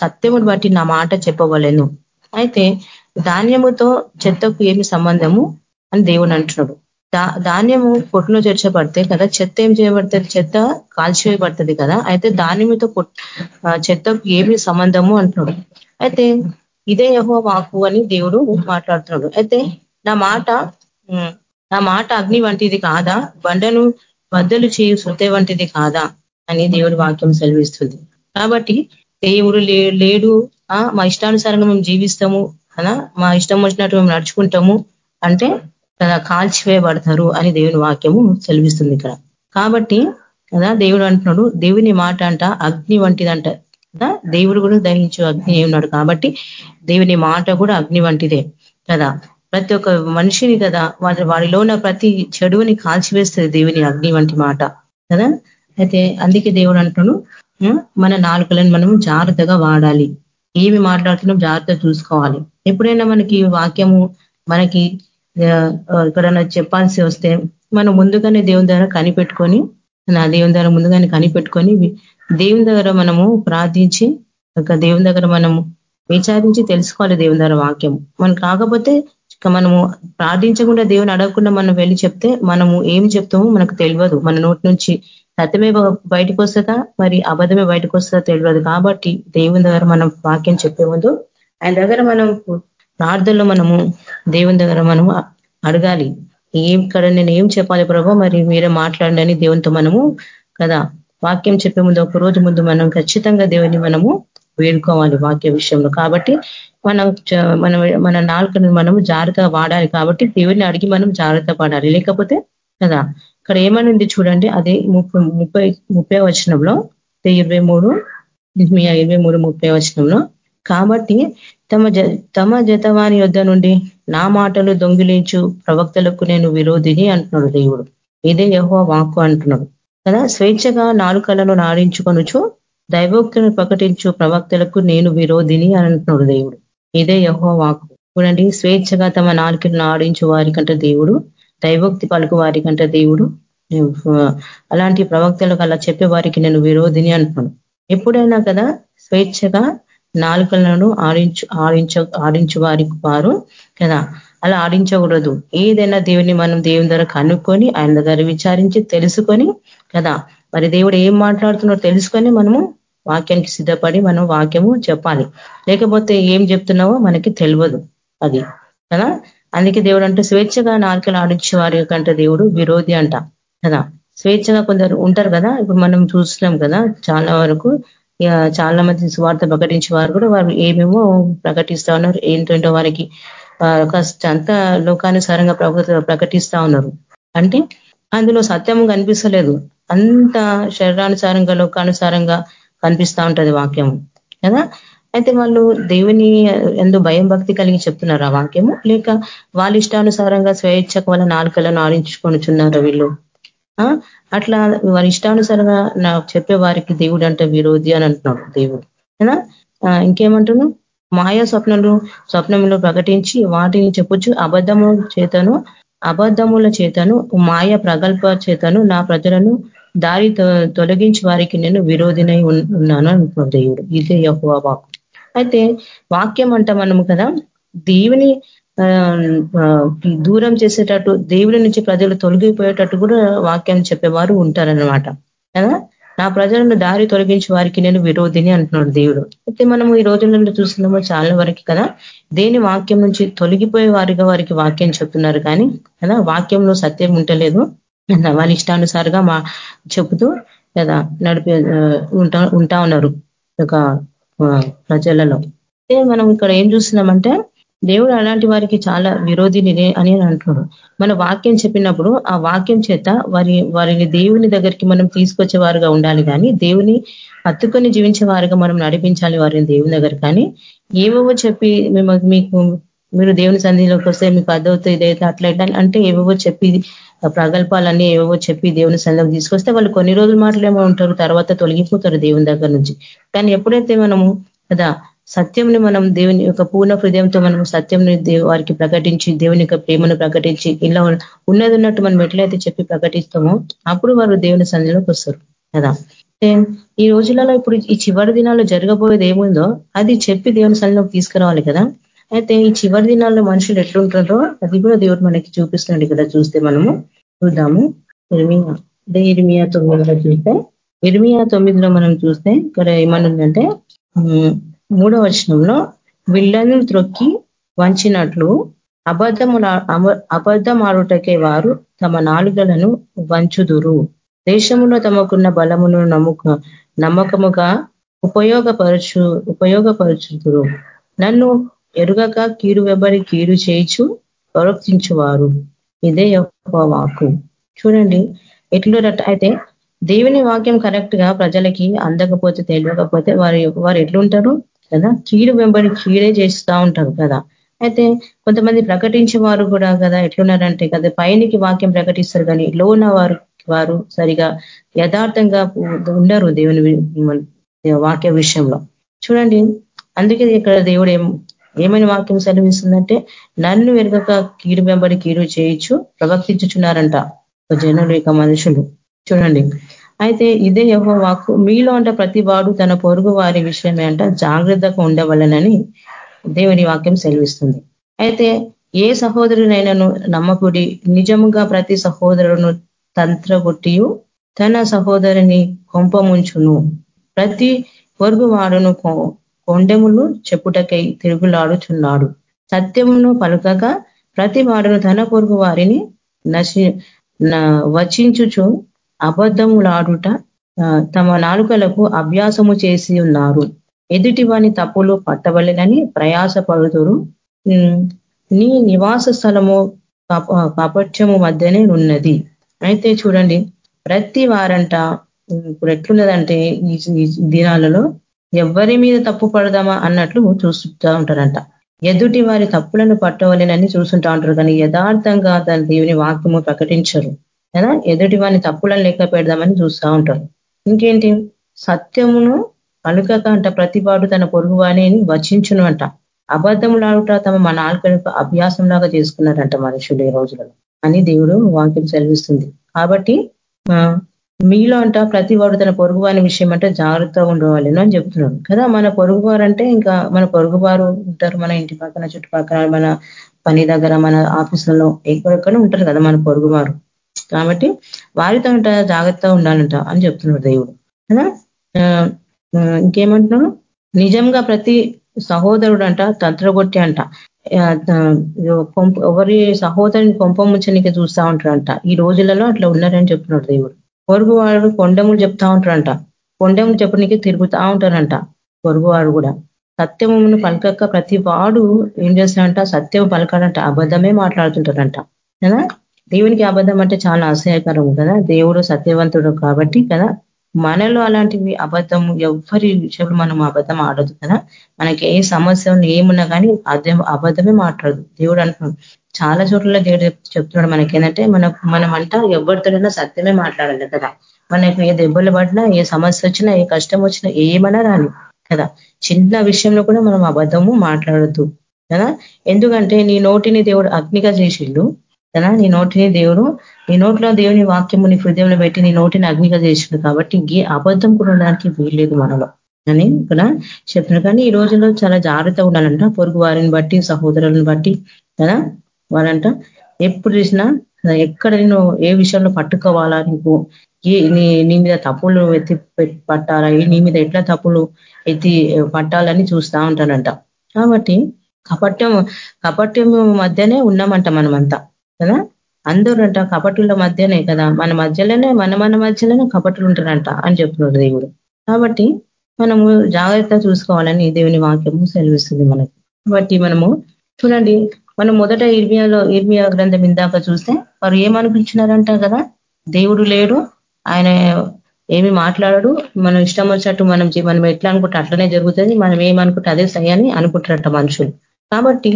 సత్యమును బట్టి నా మాట చెప్పవలేను. అయితే ధాన్యముతో చెత్తకు ఏమి సంబంధము అని దేవుడు అంటున్నాడు. ధాన్యము పొట్టులో చేర్చబడితే కదా చెత్త ఏం చేయబడుతుంది? చెత్త కాల్చివేయబడుతుంది కదా అయితే ధాన్యముతో చెత్తకు ఏమి సంబంధము అంటున్నాడు. అయితే ఇదే యహో వాకు అని దేవుడు మాట్లాడుతున్నాడు. అయితే నా మాట నా మాట అగ్ని వంటిది కాదా? బండను బద్దలు చేయు సుతే వంటిది కాదా? అని దేవుడు వాక్యం సెలవిస్తుంది. కాబట్టి దేవుడు లేడు. మా ఇష్టానుసారంగా మేము జీవిస్తాము. అనా మా ఇష్టం వచ్చినట్టు మేము నడుచుకుంటాము అంటే కదా కాల్చివేయబడతారు అని దేవుని వాక్యము సెలవిస్తుంది ఇక్కడ. కాబట్టి కదా దేవుడు అంటున్నాడు దేవుని మాట అంట అగ్ని వంటిదంట. కదా దేవుడు కూడా దహించు అగ్ని ఉన్నాడు కాబట్టి దేవుని మాట కూడా అగ్ని వంటిదే కదా. ప్రతి ఒక్క మనిషిని కదా వాళ్ళ వారిలో ఉన్న ప్రతి చెడువుని కాల్చివేస్తుంది దేవుని అగ్ని వంటి మాట. కదా? అయితే అందుకే దేవుడు అంటున్నాడు మన నాలుకలను మనం జాగ్రత్తగా వాడాలి. ఏమి మాట్లాడుతున్నాం జాగ్రత్త చూసుకోవాలి. ఎప్పుడైనా మనకి వాక్యము మనకి ఎక్కడన్నా చెప్పాల్సి వస్తే మనం ముందుగానే దేవుని ద్వారా కనిపెట్టుకొని నా దేవుని ద్వారా ముందుగానే కనిపెట్టుకొని దేవుని దగ్గర మనము ప్రార్థించి ఒక దేవుని దగ్గర మనము విచారించి తెలుసుకోవాలి దేవుని ద్వారా వాక్యం మనం కాకపోతే మనము ప్రార్థించకుండా దేవుని అడగకుండా మనం వెళ్ళి చెప్తే మనము ఏం చెప్తామో మనకు తెలియదు. మన నోటి నుంచి సత్యమే బయటకు వస్తుందా? మరి అబద్ధమే బయటకు వస్తుందా తెలియదు. కాబట్టి దేవుని దగ్గర మనం వాక్యం చెప్పే ముందు ఆయన దగ్గర మనం ప్రార్థనలో మనము దేవుని దగ్గర మనము అడగాలి. ఏం ఇక్కడ నేను ఏం చెప్పాలి ప్రభు? మరి మీరే మాట్లాడండి దేవునితో మనము కదా? వాక్యం చెప్పే ముందు ఒక రోజు ముందు మనం ఖచ్చితంగా దేవుని మనము వేడుకోవాలి వాక్య విషయంలో. కాబట్టి మనం మన మన నాలుకను మనము జాగ్రత్తగా వాడాలి. కాబట్టి దేవుని అడిగి మనం జాగ్రత్త పడాలి లేకపోతే కదా? ఇక్కడ ఏమనుంది చూడండి అదే ముప్పై ముప్పై ముప్పై వచనంలో ఇరవై మూడు ఇరవై మూడు ముప్పై వచనంలో. కాబట్టి తమ తమ జతవాని యొద్ధ నుండి నా మాటలు దొంగిలించు ప్రవక్తలకు నేను విరోధిని అంటున్నాడు దేవుడు. ఇదే యహో వాక్కు అంటున్నాడు. కదా స్వేచ్ఛగా నాలుకలను నాడించుకొనుచు దైవోక్తిని ప్రకటించు ప్రవక్తలకు నేను విరోధిని అంటున్నాడు దేవుడు. ఇదే యహో వాక్కు. చూడండి స్వేచ్ఛగా తమ నాలుకలను ఆడించు వారికంటే దేవుడు దైవోక్తి పలుకు వారికంటే దేవుడు అలాంటి ప్రవక్తలకు అలా చెప్పే వారికి నేను విరోధిని అంటున్నాను. ఎప్పుడైనా కదా స్వేచ్ఛగా నాలుకలను ఆడించు ఆడించ ఆడించు వారి వారు కదా. అలా ఆడించకూడదు. ఏదైనా దేవుని మనం దేవుని ద్వారా కనుక్కొని ఆయన దగ్గర విచారించి తెలుసుకొని కదా. మరి దేవుడు ఏం మాట్లాడుతున్నాడో తెలుసుకొని మనము వాక్యానికి సిద్ధపడి మనం వాక్యము చెప్పాలి. లేకపోతే ఏం చెప్తున్నావో మనకి తెలియదు అది కదా. అందుకే దేవుడు అంటే స్వేచ్ఛగా నాలుకలు ఆడించే వారి కంటే దేవుడు విరోధి అంట కదా? స్వేచ్ఛగా కొందరు ఉంటారు కదా? ఇప్పుడు మనం చూస్తున్నాం కదా చాలా వరకు చాలా మంది స్వార్థ ప్రకటించే వారు కూడా వారు ఏమేమో ప్రకటిస్తా ఉన్నారు ఏంటంటే వారికి అంత లోకానుసారంగా ప్రకటిస్తా ఉన్నారు. అంటే అందులో సత్యము కనిపిస్తలేదు. అంత శరీరానుసారంగా లోకానుసారంగా కనిపిస్తా ఉంటది వాక్యం కదా? అయితే వాళ్ళు దేవుని ఎందు భయం భక్తి కలిగి చెప్తున్నారు ఆ వాక్యము? లేక వాళ్ళ ఇష్టానుసారంగా స్వేచ్ఛకు వాళ్ళ నాలుకలను ఆడించుకొనిచున్నారు వీళ్ళు? అట్లా వారి ఇష్టానుసారంగా నాకు చెప్పే వారికి దేవుడు అంటే విరోధి అని అంటున్నాడు దేవుడు. కదా మాయా స్వప్నలు స్వప్నములు ప్రకటించి వాటిని చెప్పొచ్చు అబద్ధము చేతను అబద్ధముల చేతను మాయ ప్రగల్భ చేతను నా ప్రజలను దారి తొలగించి వారికి నేను విరోధినై ఉన్నాను అంటున్నాడు దేవుడు. ఇదే యహోవా అయితే వాక్యం అంట మనము కదా? దేవుని దూరం చేసేటట్టు దేవుడి నుంచి ప్రజలు తొలగిపోయేటట్టు కూడా వాక్యం చెప్పేవారు ఉంటారనమాట కదా? నా ప్రజలను దారి తొలగించి వారికి నేను విరోధిని అంటున్నాడు దేవుడు. అయితే మనము ఈ రోజులలో చూస్తున్నామో చాలా వరకు కదా? దేని వాక్యం నుంచి తొలగిపోయే వారిగా వారికి వాక్యం చెప్తున్నారు కానీ కదా? వాక్యంలో సత్యం ఉంటలేదు వాళ్ళ ఇష్టానుసారిగా మా చెబుతూ కదా? నడిపే ఉంటా ఉంటా ఉన్నారు. ఒక ప్రజలలో. అయితే మనం ఇక్కడ ఏం చూస్తున్నామంటే దేవుడు అలాంటి వారికి చాలా విరోధిని అని అంటున్నాడు. మన వాక్యం చెప్పినప్పుడు ఆ వాక్యం చేత వారి వారిని దేవుని దగ్గరికి మనం తీసుకొచ్చేవారుగా ఉండాలి కానీ దేవుని హత్తుకొని జీవించే వారుగా మనం నడిపించాలి వారిని దేవుని దగ్గర కానీ ఏవేవో చెప్పి మేము మీకు మీరు దేవుని సన్నిధిలోకి వస్తే మీకు అదవుతుంది ఇదైతే అట్లా అంటే ఏవేవో చెప్పి ప్రగల్పాలన్నీ ఏవో చెప్పి దేవుని సన్నిధిలోకి తీసుకొస్తే వాళ్ళు కొన్ని రోజులు మాటలేమో ఉంటారు తర్వాత తొలగిపోతారు దేవుని దగ్గర నుంచి. కానీ ఎప్పుడైతే మనము కదా సత్యంని మనం దేవుని యొక్క పూర్ణ హృదయంతో మనం సత్యంని వారికి ప్రకటించి దేవుని యొక్క ప్రేమను ప్రకటించి ఇలా ఉన్నది ఉన్నట్టు మనం ఎట్లయితే చెప్పి ప్రకటిస్తామో అప్పుడు వారు దేవుని సంధిలోకి వస్తారు. కదా? ఈ రోజులలో ఇప్పుడు ఈ చివరి దినాల్లో జరగబోయేది ఏముందో అది చెప్పి దేవుని సంధిలోకి తీసుకురావాలి కదా? అయితే ఈ చివరి దినాల్లో మనుషులు ఎట్లుంటారో అది కూడా దేవుడు మనకి చూపిస్తున్నాడు కదా చూస్తే మనము. చూద్దాము. ఇర్మియా అదే ఇర్మియా తొమ్మిదిలో చూస్తే ఇర్మియా తొమ్మిదిలో మనం చూస్తే ఇక్కడ ఏమనుందంటే మూడో వచనంలో విళ్ళను త్రొక్కి వంచినట్లు అబద్ధముల అబద్ధమాడుటకే వారు తమ నాలుగలను వంచుదురు. దేశంలో తమకున్న బలమును నమ్ముక నమ్మకముగా ఉపయోగపరచు ఉపయోగపరచుదురు. నన్ను ఎరుగక కీడు వెంబడి కీడు చేయించు ప్రవర్తించువారు. ఇదే వాకు చూడండి ఎట్లురట అయితే దేవుని వాక్యం కరెక్ట్గా ప్రజలకి అందకపోతే తెలియకపోతే వారి వారు ఎట్లుంటారు కదా? కీడు వెంబడి కీడే చేస్తూ ఉంటారు కదా? అయితే కొంతమంది ప్రకటించే వారు కూడా కదా ఎట్లున్నారంటే కదా పైనకి వాక్యం ప్రకటిస్తారు కానీ లోన వారు వారు సరిగా యథార్థంగా ఉండరు దేవుని వాక్య విషయంలో. చూడండి అందుకే ఇక్కడ దేవుడు ఏం ఏమైనా వాక్యం సెలవిస్తుందంటే నన్ను వెనుక కీడు వెంబడి కీడు చేయొచ్చు ప్రవర్తించుచున్నారంట జనులు ఇక మనుషులు. చూడండి. అయితే ఇదే యహో వాక్కు మీలో అంట ప్రతి వాడు తన పొరుగు వారి విషయమే అంట జాగ్రత్తగా ఉండవలనని దేవుని వాక్యం సెలవిస్తుంది. అయితే ఏ సహోదరునైనాను నమ్మకుడి నిజముగా ప్రతి సహోదరును తంత్రగొట్టియు తన సహోదరిని కొంపముంచును. ప్రతి పొరుగు వాడును కొండెములు చెప్పుటకై తిరుగులాడుచున్నాడు. సత్యమును పలుకక ప్రతి వాడును తన పొరుగు వారిని నశి వచించుచు అబద్ధములాడుట తమ నాలుకలకు అభ్యాసము చేసి ఉన్నారు. ఎదుటి వాని తప్పులు ప్రయాస ప్రయాసపడుతురు నీ నివాస స్థలము కపట్యము మధ్యనే ఉన్నది అయితే చూడండి ప్రతి వారంట ఇప్పుడు ఎట్లున్నదంటే ఈ దినాలలో ఎవరి మీద తప్పు పడదామా అన్నట్లు చూస్తుంటా ఉంటారంట. ఎదుటి వారి తప్పులను పట్టవలేనని చూస్తుంటా ఉంటారు కానీ యథార్థంగా దాని దేవుని వాక్యము ప్రకటించరు. కదా? ఎదుటి వారిని తప్పులను లెక్క పెడదామని చూస్తూ ఉంటారు. ఇంకేంటి? సత్యమును పలుకక అంట ప్రతిపాడు తన పొరుగు వాణిని వచించును అంట. అబద్ధములాడుట తమ మన ఆల్కలకు అభ్యాసం లాగా చేసుకున్నారంట మనుషులు ఈ రోజులలో. అని దేవుడు వాక్యం సెలవిస్తుంది. కాబట్టి మీలో అంట ప్రతి వాడు తన పొరుగువారి విషయం అంటే జాగ్రత్తగా ఉండవాలి అని చెప్తున్నాడు కదా మన పొరుగువారు అంటే ఇంకా మన పొరుగువారు ఉంటారు మన ఇంటి పక్కన చుట్టుపక్కల మన పని దగ్గర మన ఆఫీసులలో ఎక్కడెక్కడ ఉంటారు కదా మన పొరుగువారు. కాబట్టి వారితో అంట జాగ్రత్తగా ఉండాలంట అని చెప్తున్నాడు దేవుడు. కదా ఇంకేమంటున్నాడు? నిజంగా ప్రతి సహోదరుడు అంట తంత్రగొట్టి అంట ఎవరి సహోదరుని కొంపముచ్చనికి చూస్తూ ఉంటారంట. ఈ రోజులలో అట్లా ఉన్నారని చెప్తున్నాడు దేవుడు. పొరుగు వాడు కొండములు చెప్తా ఉంటారంట కొండములు చెప్పడానికి తిరుగుతా ఉంటారంట పొరుగువాడు కూడా. సత్యమును పలకక్క ప్రతి వాడు ఏం చేస్తాడంట? సత్యం పలకాడంట అబద్ధమే మాట్లాడుతుంటారంట కదా? దేవునికి అబద్ధం అంటే చాలా అసహ్యకరం కదా? దేవుడు సత్యవంతుడు కాబట్టి కదా? మనలో అలాంటివి అబద్ధం ఎవరి విషయంలో మనం అబద్ధం ఆడదు కదా? మనకి ఏ సమస్య ఏమున్నా కానీ అబద్ధమే మాట్లాడదు. దేవుడు అంటున్నాడు చాలా చోట్ల దేవుడు చెప్తున్నాడు మనకి ఏంటంటే మన మనం అంట ఎవరితోనైనా సత్యమే మాట్లాడాలి కదా. మనకి ఏ దెబ్బలు పడినా ఏ సమస్య వచ్చినా ఏ కష్టం వచ్చినా ఏమన్నా రాని కదా. చిన్న విషయంలో కూడా మనం అబద్ధము మాట్లాడద్దు కదా. ఎందుకంటే నీ నోటిని దేవుడు అగ్నిగా చేసిండు కదా. నీ నోటిని దేవుడు నీ నోట్లో దేవుని వాక్యము నీ హృదయంలో పెట్టి నీ నోటిని అగ్నిగా చేసిండు కాబట్టి ఇంకే అబద్ధం కూడా ఉండడానికి వీల్లేదు మనలో అని ఇక్కడ చెప్పిన కానీ ఈ రోజుల్లో చాలా జాగ్రత్తగా ఉండాలంట పొరుగు వారిని బట్టి సహోదరులను బట్టి కదా. వాళ్ళంట ఎప్పుడు చూసినా ఎక్కడ నేను ఏ విషయంలో పట్టుకోవాలా నీకు? నీ నీ మీద తప్పులు ఎత్తి పట్టాలా? నీ మీద ఎట్లా తప్పులు ఎత్తి పట్టాలని చూస్తూ ఉంటానంట కాబట్టి కపట్యం కపట్యం మధ్యనే ఉన్నామంట మనమంతా కదా? అందరూ అంట కపటుల మధ్యనే కదా? మన మధ్యలోనే మన మన మధ్యలోనే కపటులు ఉంటారంట అని చెప్తున్నాడు దేవుడు. కాబట్టి మనము జాగ్రత్త చూసుకోవాలని దేవుని వాక్యము సెలవిస్తుంది మనకి. కాబట్టి మనము చూడండి మనం మొదట ఇర్మియాలో ఇర్మియా గ్రంథం ఇందాక చూస్తే వారు ఏమనిపించినారంట కదా? దేవుడు లేడు ఆయన ఏమి మాట్లాడడు మనం ఇష్టం వచ్చినట్టు మనం మనం ఎట్లా అనుకుంటే అట్లనే జరుగుతుంది మనం ఏమనుకుంటే అదే సై అని అనుకుంటారంట మనుషులు. కాబట్టి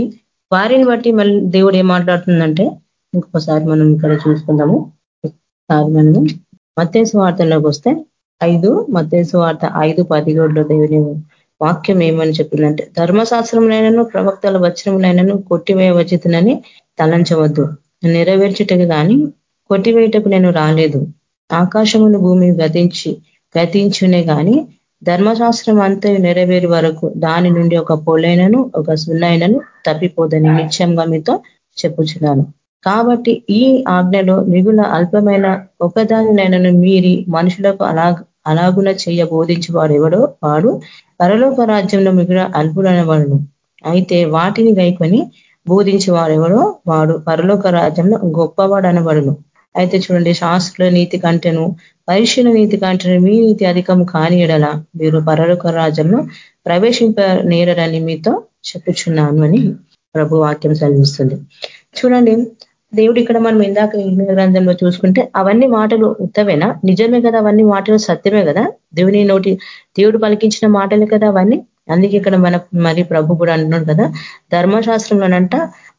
వారిని బట్టి మళ్ళీ దేవుడు ఏం మాట్లాడుతుందంటే ఇంకొకసారి మనం ఇక్కడ చూసుకుందాము. ఒకసారి మనము మత్తేసు వార్తలోకి వస్తే ఐదు మత్తేసు వార్త ఐదు పదిహేడులో దేవుని వాక్యం ఏమని చెప్పిందంటే ధర్మశాస్త్రములైనను ప్రవక్తల వచనములైనను కొట్టివేయవచ్చునని తలంచవద్దు. నెరవేర్చుటకు కానీ కొట్టివేయటకు నేను రాలేదు. ఆకాశమును భూమిని గతించి గతించునే కానీ ధర్మశాస్త్రం అంతా నెరవేరు వరకు దాని నుండి ఒక పొలైనను ఒక సున్నైనను తప్పిపోదని నిత్యంగా మీతో చెప్పుచున్నాను. కాబట్టి ఈ ఆజ్ఞలో మిగుల అల్పమైన ఒకదానినైనను మీరి మనుషులకు అలా అలాగున చేయ బోధించి వాడు ఎవడో వాడు పరలోక రాజ్యంలో మిగుల అల్పుడనవాడును అయితే వాటిని గైకొని బోధించేవాడెవడో వాడు పరలోక రాజ్యంలో గొప్పవాడు అనబడును అయితే చూడండి శాస్త్రుల నీతి కంటెను పరిశీల నీతి కంటెను మీ నీతి అధికం కాని ఎడల మీరు పరలోక రాజ్యంలో ప్రవేశింప నేరని మీతో చెప్పుచున్నాను అని ప్రభు వాక్యం చదివిస్తుంది చూడండి దేవుడు ఇక్కడ మనం ఇందాక గ్రంథంలో చూసుకుంటే అవన్నీ మాటలు ఉత్తమేనా? నిజమే కదా అవన్నీ మాటలు సత్యమే కదా? దేవుని నోటి దేవుడు పలికించిన మాటలే కదా అవన్నీ? అందుకే ఇక్కడ మన మరి ప్రభు కూడా అంటున్నాడు కదా ధర్మశాస్త్రంలోనంట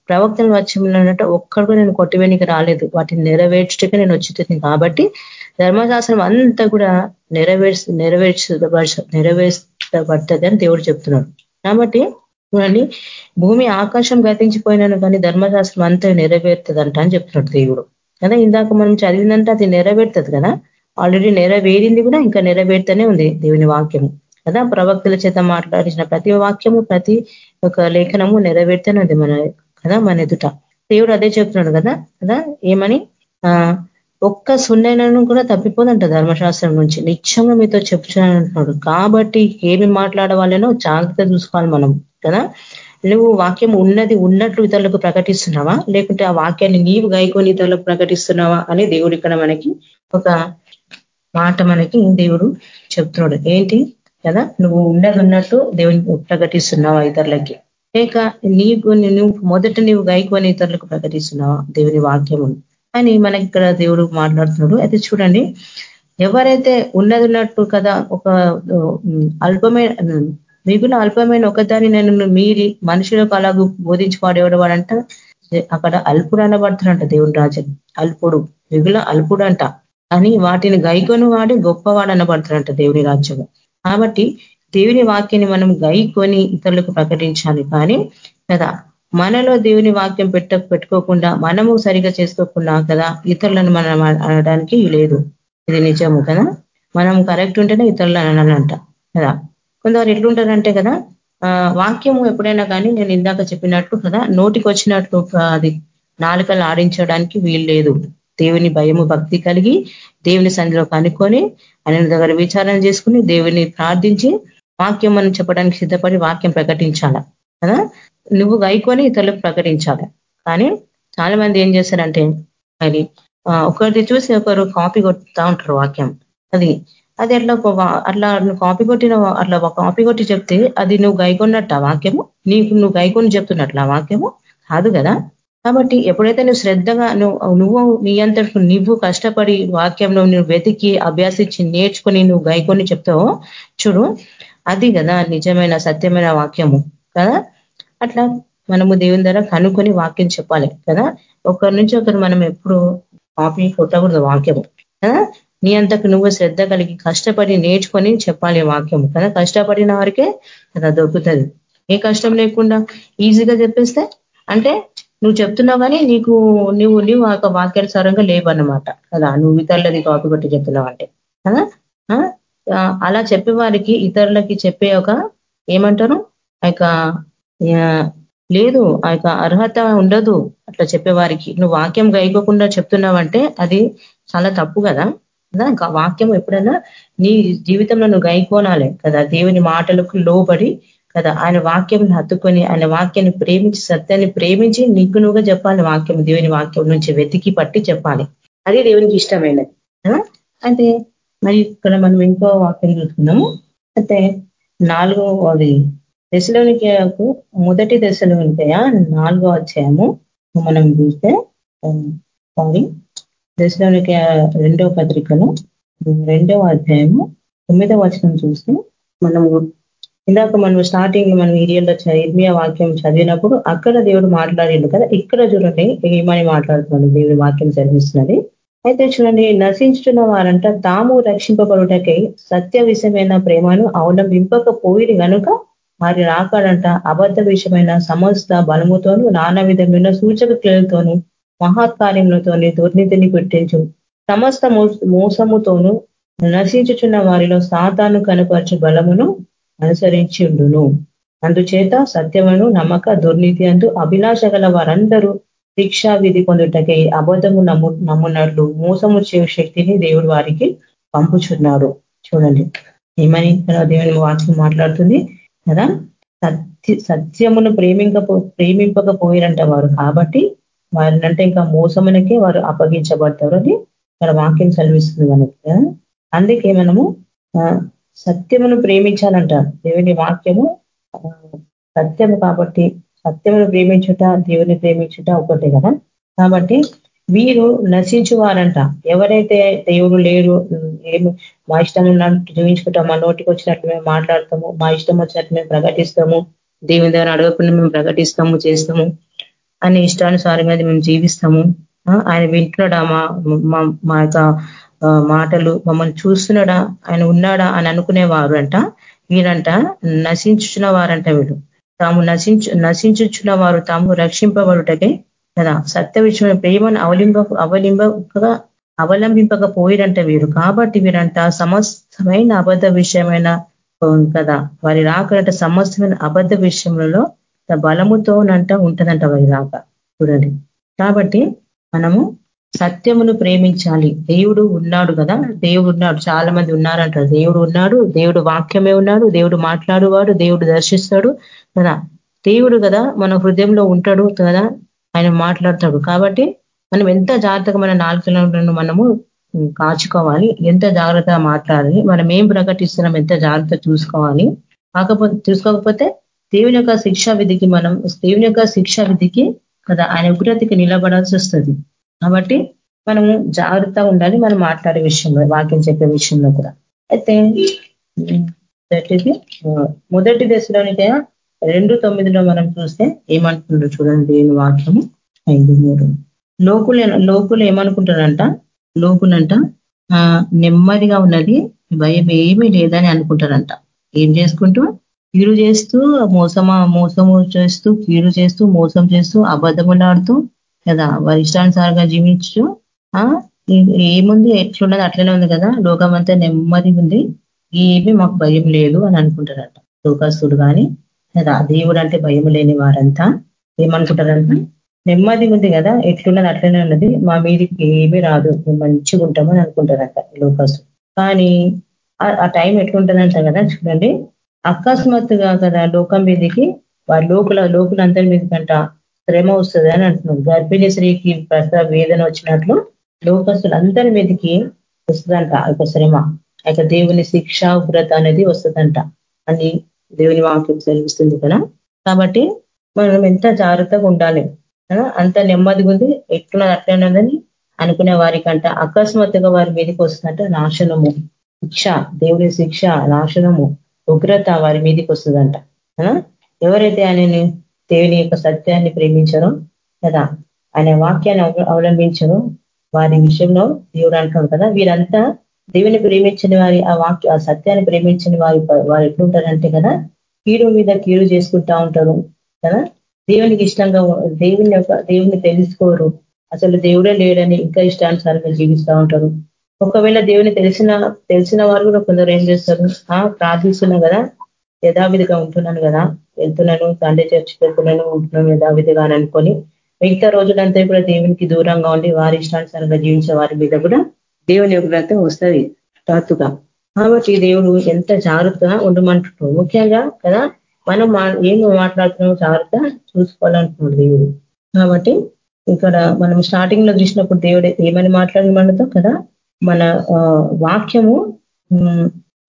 ప్రవక్తల వచ్చంలోనంట ఒక్కడు నేను కొట్టివేనికి రాలేదు వాటిని నెరవేర్చుటకే నేను వచ్చి కాబట్టి ధర్మశాస్త్రం అంతా కూడా నెరవేర్చు నెరవేర్చ నెరవేర్చబడుతుంది అని దేవుడు చెప్తున్నాడు. కాబట్టి చూడండి భూమి ఆకాశం గతించిపోయినాను కానీ ధర్మశాస్త్రం అంతా నెరవేరుతుందంట అని చెప్తున్నాడు దేవుడు. కదా ఇందాక మనం చదివిందంటే అది నెరవేరుతుంది కదా. ఆల్రెడీ నెరవేరింది కూడా ఇంకా నెరవేరుతూనే ఉంది దేవుని వాక్యము. కదా ప్రవక్తుల చేత మాట్లాడించిన ప్రతి వాక్యము ప్రతి ఒక లేఖనము నెరవేరుతూనే ఉంది మన కదా మన ఎదుట. దేవుడు అదే చెప్తున్నాడు కదా కదా ఏమని? ఒక్క సున్నైనను కూడా తప్పిపోదంట ధర్మశాస్త్రం నుంచి. నిత్యంగా మీతో చెప్తున్నాడు కాబట్టి ఏమి మాట్లాడవాలనో జాగ్రత్త చూసుకోవాలి మనం కదా? నువ్వు వాక్యం ఉన్నది ఉన్నట్లు ఇతరులకు ప్రకటిస్తున్నావా? లేకుంటే ఆ వాక్యాన్ని నీవు గాయకొని ఇతరులకు ప్రకటిస్తున్నావా అని దేవుడు ఇక్కడ మనకి ఒక మాట మనకి దేవుడు చెప్తున్నాడు. ఏంటి? కదా? నువ్వు ఉన్నది ఉన్నట్టు దేవుని ప్రకటిస్తున్నావా ఇతరులకి? లేక నీకు నువ్వు మొదట నీవు గాయకొని ఇతరులకు ప్రకటిస్తున్నావా దేవుని వాక్యము అని మనకి ఇక్కడ దేవుడు మాట్లాడుతున్నాడు. అయితే చూడండి ఎవరైతే ఉన్నది ఉన్నట్టు కదా ఒక అల్పమైన మిగులు అల్పమైన ఒకదాన్ని నేను మీరి మనుషులకు అలాగూ బోధించుకోడేవాడు వాడంట అక్కడ అల్పుడు అనబడుతున్నంట దేవుని రాజన్ అల్పుడు మిగుల అల్పుడు అంట అని వాటిని గైకొని వాడి గొప్పవాడు అనబడుతున్నంట దేవుని రాజ్యం కాబట్టి దేవుని వాక్యాన్ని మనం గైకొని ఇతరులకు ప్రకటించాలి. కానీ కదా మనలో దేవుని వాక్యం పెట్ట పెట్టుకోకుండా మనము సరిగా చేసుకోకుండా కదా ఇతరులను మనం అనడానికి లేదు ఇది నిజము కదా? మనం కరెక్ట్ ఉంటేనే ఇతరులను అనాలంట కదా? కొంతవారు ఎట్లుంటారంటే కదా వాక్యము ఎప్పుడైనా కానీ నేను ఇందాక చెప్పినట్టు కదా నోటికి వచ్చినట్లు అది నాలుకలు ఆడించడానికి వీలు లేదు. దేవుని భయము భక్తి కలిగి దేవుని సంధిలో కనుక్కొని ఆయన దగ్గర విచారణ చేసుకుని దేవుని ప్రార్థించి వాక్యం మనం చెప్పడానికి సిద్ధపడి వాక్యం ప్రకటించాల? కదా? నువ్వు గైకొని ఇతరులకు ప్రకటించాలి? కానీ చాలా మంది ఏం చేస్తారంటే అది ఒకరిది చూసి ఒకరు కాపీ కొడుతూ ఉంటారు వాక్యం. అది అది అట్లా అట్లా నువ్వు కాపీ కొట్టిన అట్లా ఒక కాపీ కొట్టి చెప్తే అది నువ్వు గైకొన్నట్టు ఆ వాక్యము? నీకు నువ్వు గైకొని చెప్తున్నట్లు ఆ వాక్యము? కాదు కదా? కాబట్టి ఎప్పుడైతే నువ్వు శ్రద్ధగా నువ్వు నువ్వు నీ అంతటి నువ్వు కష్టపడి వాక్యంలో నువ్వు వెతికి అభ్యాసించి నేర్చుకొని నువ్వు గైకొని చెప్తావో చూడు అది కదా నిజమైన సత్యమైన వాక్యము కదా? అట్లా మనము దేవుని ద్వారా కనుక్కొని వాక్యం చెప్పాలి కదా? ఒకరి నుంచి ఒకరు మనం ఎప్పుడు కాపీ కొట్టకూడదు వాక్యము. నీ అంతకు నువ్వు శ్రద్ధ కలిగి కష్టపడి నేర్చుకొని చెప్పాలి వాక్యం కదా? కష్టపడిన వారికే కదా దొరుకుతుంది. ఏ కష్టం లేకుండా ఈజీగా చెప్పేస్తే? అంటే నువ్వు చెప్తున్నావు కానీ నీకు నువ్వు నువ్వు ఆ యొక్క వాక్యానుసారంగా లేవన్నమాట. కదా? నువ్వు ఇతరులది కాపీ కొట్టి చెప్తున్నావు అంటే. కదా? అలా చెప్పే వారికి ఇతరులకి చెప్పే ఒక ఏమంటారు? ఆ లేదు ఆ యొక్క అర్హత ఉండదు అట్లా చెప్పేవారికి నువ్వు వాక్యం గైకోకుండా చెప్తున్నావంటే అది చాలా తప్పు కదా? వాక్యం ఎప్పుడైనా నీ జీవితంలో నువ్వు గైకోనాలి కదా? దేవుని మాటలకు లోబడి కదా? ఆయన వాక్యం హత్తుకొని ఆయన వాక్యాన్ని ప్రేమించి సత్యాన్ని ప్రేమించి నీకు నువ్వుగా చెప్పాలి వాక్యం దేవుని వాక్యం నుంచి వెతికి పట్టి చెప్పాలి. అది దేవునికి ఇష్టమైనది. అయితే మరి ఇక్కడ మనం ఇంకో వాక్యం చూసుకున్నాము అయితే నాలుగో అది దశలోనికకు మొదటి దశలోనికయ నాలుగో అధ్యాయము మనం చూస్తే సారీ దశలోనిక రెండవ పత్రికను రెండవ అధ్యాయము తొమ్మిదవ వచనం చూస్తే మనము ఇందాక మనం స్టార్టింగ్ మనం ఏరియాలో ఇర్మియా వాక్యం చదివినప్పుడు అక్కడ దేవుడు మాట్లాడిండు కదా ఇక్కడ చూడండి ఏమని మాట్లాడుతున్నాడు దేవుడి వాక్యం చదివిస్తున్నది. అయితే చూడండి నశించుతున్న వారంట తాము రక్షింపబడుటకై సత్య విషయమైన ప్రేమను అవలంబింపకపోయిడు కనుక వారి రాకాడంట అబద్ధ విషయమైన సమస్త బలముతోను నానా విధమైన సూచక క్రియలతోనూ మహాత్కార్యములతోని దుర్నీతిని పెట్టించు. సమస్త మోసముతోనూ నశించుచున్న వారిలో సాతాను కనపరచు బలమును అనుసరించి ఉండును అందుచేత సత్యమును నమ్మక దుర్నీతి అందు అభిలాష గల వారందరూ శిక్షా విధి పొందుటకై అబద్ధము నమ్ము నమ్మునట్లు మోసము చే శక్తిని దేవుడు వారికి పంపుచున్నాడు. చూడండి. ఏమని? దేవుని వాక్యం మాట్లాడుతుంది కదా? సత్య సత్యమును ప్రేమింక ప్రేమింపకపోయారంట వారు. కాబట్టి వారినంటే ఇంకా మోసమునకే వారు అప్పగించబడతారు. అని ఇక్కడ వాక్యం చదివిస్తుంది మనకి. అందుకే మనము సత్యమును ప్రేమించాలంట. దేవుని వాక్యము సత్యము కాబట్టి సత్యమును ప్రేమించుట దేవుని ప్రేమించుట ఒకటే కదా. కాబట్టి వీరు నశించువారంట. ఎవరైతే దేవుడు లేరు ఏమి మా ఇష్టం ఉన్నట్టు జీవించుకుంటాం మా నోటికి వచ్చినట్టు మేము మాట్లాడతాము మా ఇష్టం వచ్చినట్టు మేము ప్రకటిస్తాము దేవుని దగ్గర అడగకుండా మేము ప్రకటిస్తాము చేస్తాము. అనే ఇష్టానుసారంగా మేము జీవిస్తాము. ఆయన వింటున్నాడా మా మా యొక్క మాటలు? మమ్మల్ని చూస్తున్నాడా? ఆయన ఉన్నాడా అని అనుకునేవారు అంట వీరంట నశించుచున్న వారంట వీడు. తాము నశించు నశించుచున్న వారు తాము రక్షింపబడుటకే కదా. సత్య విషయమైన ప్రేమను అవలింబ అవలింబగా అవలంబింపకపోయిరంట వీరు కాబట్టి వీరంట సమస్తమైన అబద్ధ విషయమైన కదా. వారి రాకడంట సమస్తమైన అబద్ధ విషయంలో బలముతోనంట ఉంటుందంట వారి రాక చూడండి. కాబట్టి మనము సత్యమును ప్రేమించాలి. దేవుడు ఉన్నాడు కదా దేవుడు ఉన్నాడు చాలా మంది ఉన్నారంటారు దేవుడు ఉన్నాడు దేవుడు వాక్యమే ఉన్నాడు దేవుడు మాట్లాడువాడు దేవుడు దర్శిస్తాడు కదా. దేవుడు కదా మన హృదయంలో ఉంటాడు కదా ఆయన మాట్లాడతాడు. కాబట్టి మనం ఎంత జాగ్రత్తగా మన నాలుగు మనము కాచుకోవాలి ఎంత జాగ్రత్తగా మాట్లాడాలి మనం ఏం ప్రకటిస్తున్నాం ఎంత జాగ్రత్త చూసుకోవాలి. కాకపోతే చూసుకోకపోతే దేవుని యొక్క శిక్షా విధికి మనం దేవుని యొక్క శిక్షా విధికి కదా ఆయన ఉగ్రతకి నిలబడాల్సి వస్తుంది. కాబట్టి మనము జాగ్రత్తగా ఉండాలి మనం మాట్లాడే విషయంలో వాక్యం చెప్పే విషయంలో కూడా. అయితే మొదటి దశలోనికే రెండు తొమ్మిదిలో మనం చూస్తే ఏమంటుండ్రు చూడండి దేవుని వాక్యము ఐదు మూడు. లోకులు లోకులు ఏమనుకుంటారంట? లోకులంట నెమ్మదిగా ఉన్నది భయం ఏమీ లేదని అనుకుంటారంట. ఏం చేసుకుంటూ? కీడు చేస్తూ మోసమా మోసము చేస్తూ కీడు చేస్తూ మోసం చేస్తూ అబద్ధములాడుతూ కదా వారి ఇష్టానుసారంగా జీవించు ఏముంది ఎట్లున్నది అట్లనే ఉంది కదా లోకం అంతా నెమ్మది ఉంది ఏమీ మాకు భయం లేదు అని అనుకుంటారట లోకస్తుడు కానీ దేవుడు అంటే భయం లేని వారంతా ఏమనుకుంటారంట నెమ్మది ఉంది కదా ఎట్లున్నది అట్లనే ఉన్నది మా మీదికి ఏమీ రాదు మంచిగా ఉంటామని అనుకుంటారంట లోకస్తుడు. కానీ ఆ టైం ఎట్లుంటుందంట కదా చూడండి అకస్మాత్తుగా కదా లోకం మీదికి వారి లోకుల లోకులందరి మీదకంట శ్రమ వస్తుంది అని అంటున్నాం గర్భిణీ స్త్రీకి ప్రసవ వేదన వచ్చినట్లు లోకస్తులందరి మీదకి వస్తుందంట ఒక శ్రమ. అయితే దేవుని శిక్ష ఉగ్రత అనేది వస్తుందంట. అని దేవుని వాక్యం సెలవిస్తుంది కదా. కాబట్టి మనం ఎంత జాగ్రత్తగా ఉండాలి? అంత నెమ్మదిగా ఉంది ఎట్లున్నది అట్లన్నదని అనుకునే వారికంట అకస్మాత్తుగా వారి మీదకి వస్తుందంట నాశనము. శిక్ష దేవుని శిక్ష నాశనము. ఉగ్రత వారి మీదకి వస్తుందంట. ఎవరైతే ఆయన దేవుని యొక్క సత్యాన్ని ప్రేమించరో కదా ఆయన వాక్యాన్ని అవలంబించరు వారి విషయంలో దేవుడు అంటాడు కదా వీరంతా దేవుని ప్రేమించిన వారి ఆ వాక్య ఆ సత్యాన్ని ప్రేమించిన వారి వారు ఎట్లుంటారంటే కదా కీడు మీద కీడు చేసుకుంటా ఉంటారు కదా. దేవునికి ఇష్టంగా దేవుని యొక్క దేవుని తెలుసుకోరు. అసలు దేవుడే లేడని ఇంకా ఇష్టానుసారంగా జీవిస్తూ ఉంటారు. ఒకవేళ దేవుని తెలిసిన తెలిసిన వారు కూడా కొందరు ఏం చేస్తారు? ఆ ప్రార్థిస్తున్నా కదా యథావిధిగా ఉంటున్నాను కదా వెళ్తున్నాను తండ్రి చర్చికి వెళ్తున్నాను ఉంటున్నాను యథావిధిగా అని అనుకొని మిగతా రోజులంతా కూడా దేవునికి దూరంగా ఉండి వారి ఇష్టానుసారంగా జీవించే వారి మీద కూడా దేవుని యొక్క వస్తుంది తాతుగా కాబట్టి దేవుడు ఎంత జాగ్రత్తగా ఉండమంటున్నాడు ముఖ్యంగా కదా మనం ఏం మాట్లాడుతున్నామో జాగ్రత్త చూసుకోవాలంటున్నాడు దేవుడు. కాబట్టి ఇక్కడ మనం స్టార్టింగ్లో చూసినప్పుడు దేవుడు ఏమని మాట్లాడిన మనతో కదా మన వాక్యము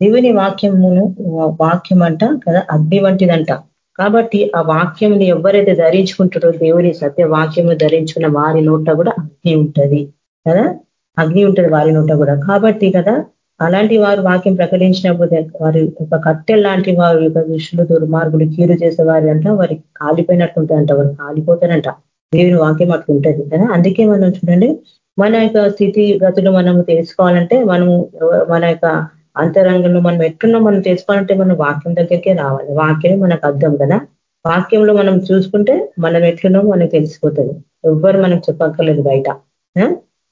దేవుని వాక్యమును వాక్యం అంట కదా అగ్ని వంటిదంట. కాబట్టి ఆ వాక్యంని ఎవరైతే ధరించుకుంటారో దేవుని సత్య వాక్యము ధరించుకున్న వారి నోట కూడా అగ్ని ఉంటది. కదా? అగ్ని ఉంటుంది వారి నోట కూడా. కాబట్టి కదా అలాంటి వారు వాక్యం ప్రకటించినప్పుడు వారి ఒక కట్టెల్ లాంటి వారు యొక్క దృష్టిలో దుర్మార్గులు కీరు చేసే వారి అంట వారికి కాలిపోయినట్టుంటారంట వారు కాలిపోతారంట. దేవుని వాక్యం అట్లా ఉంటుంది కదా? అందుకే మనం చూడండి మన యొక్క స్థితి గతులు మనం తెలుసుకోవాలంటే మనము మన యొక్క అంతరంగంలో మనం ఎట్టున్నా మనం తెలుసుకోవాలంటే మనం వాక్యం దగ్గరికే రావాలి. వాక్యమే మనకు అర్థం కదా? వాక్యంలో మనం చూసుకుంటే మనం ఎట్లున్నామో మనకు తెలిసిపోతుంది. ఎవ్వరు మనకు చెప్పక్కర్లేదు బయట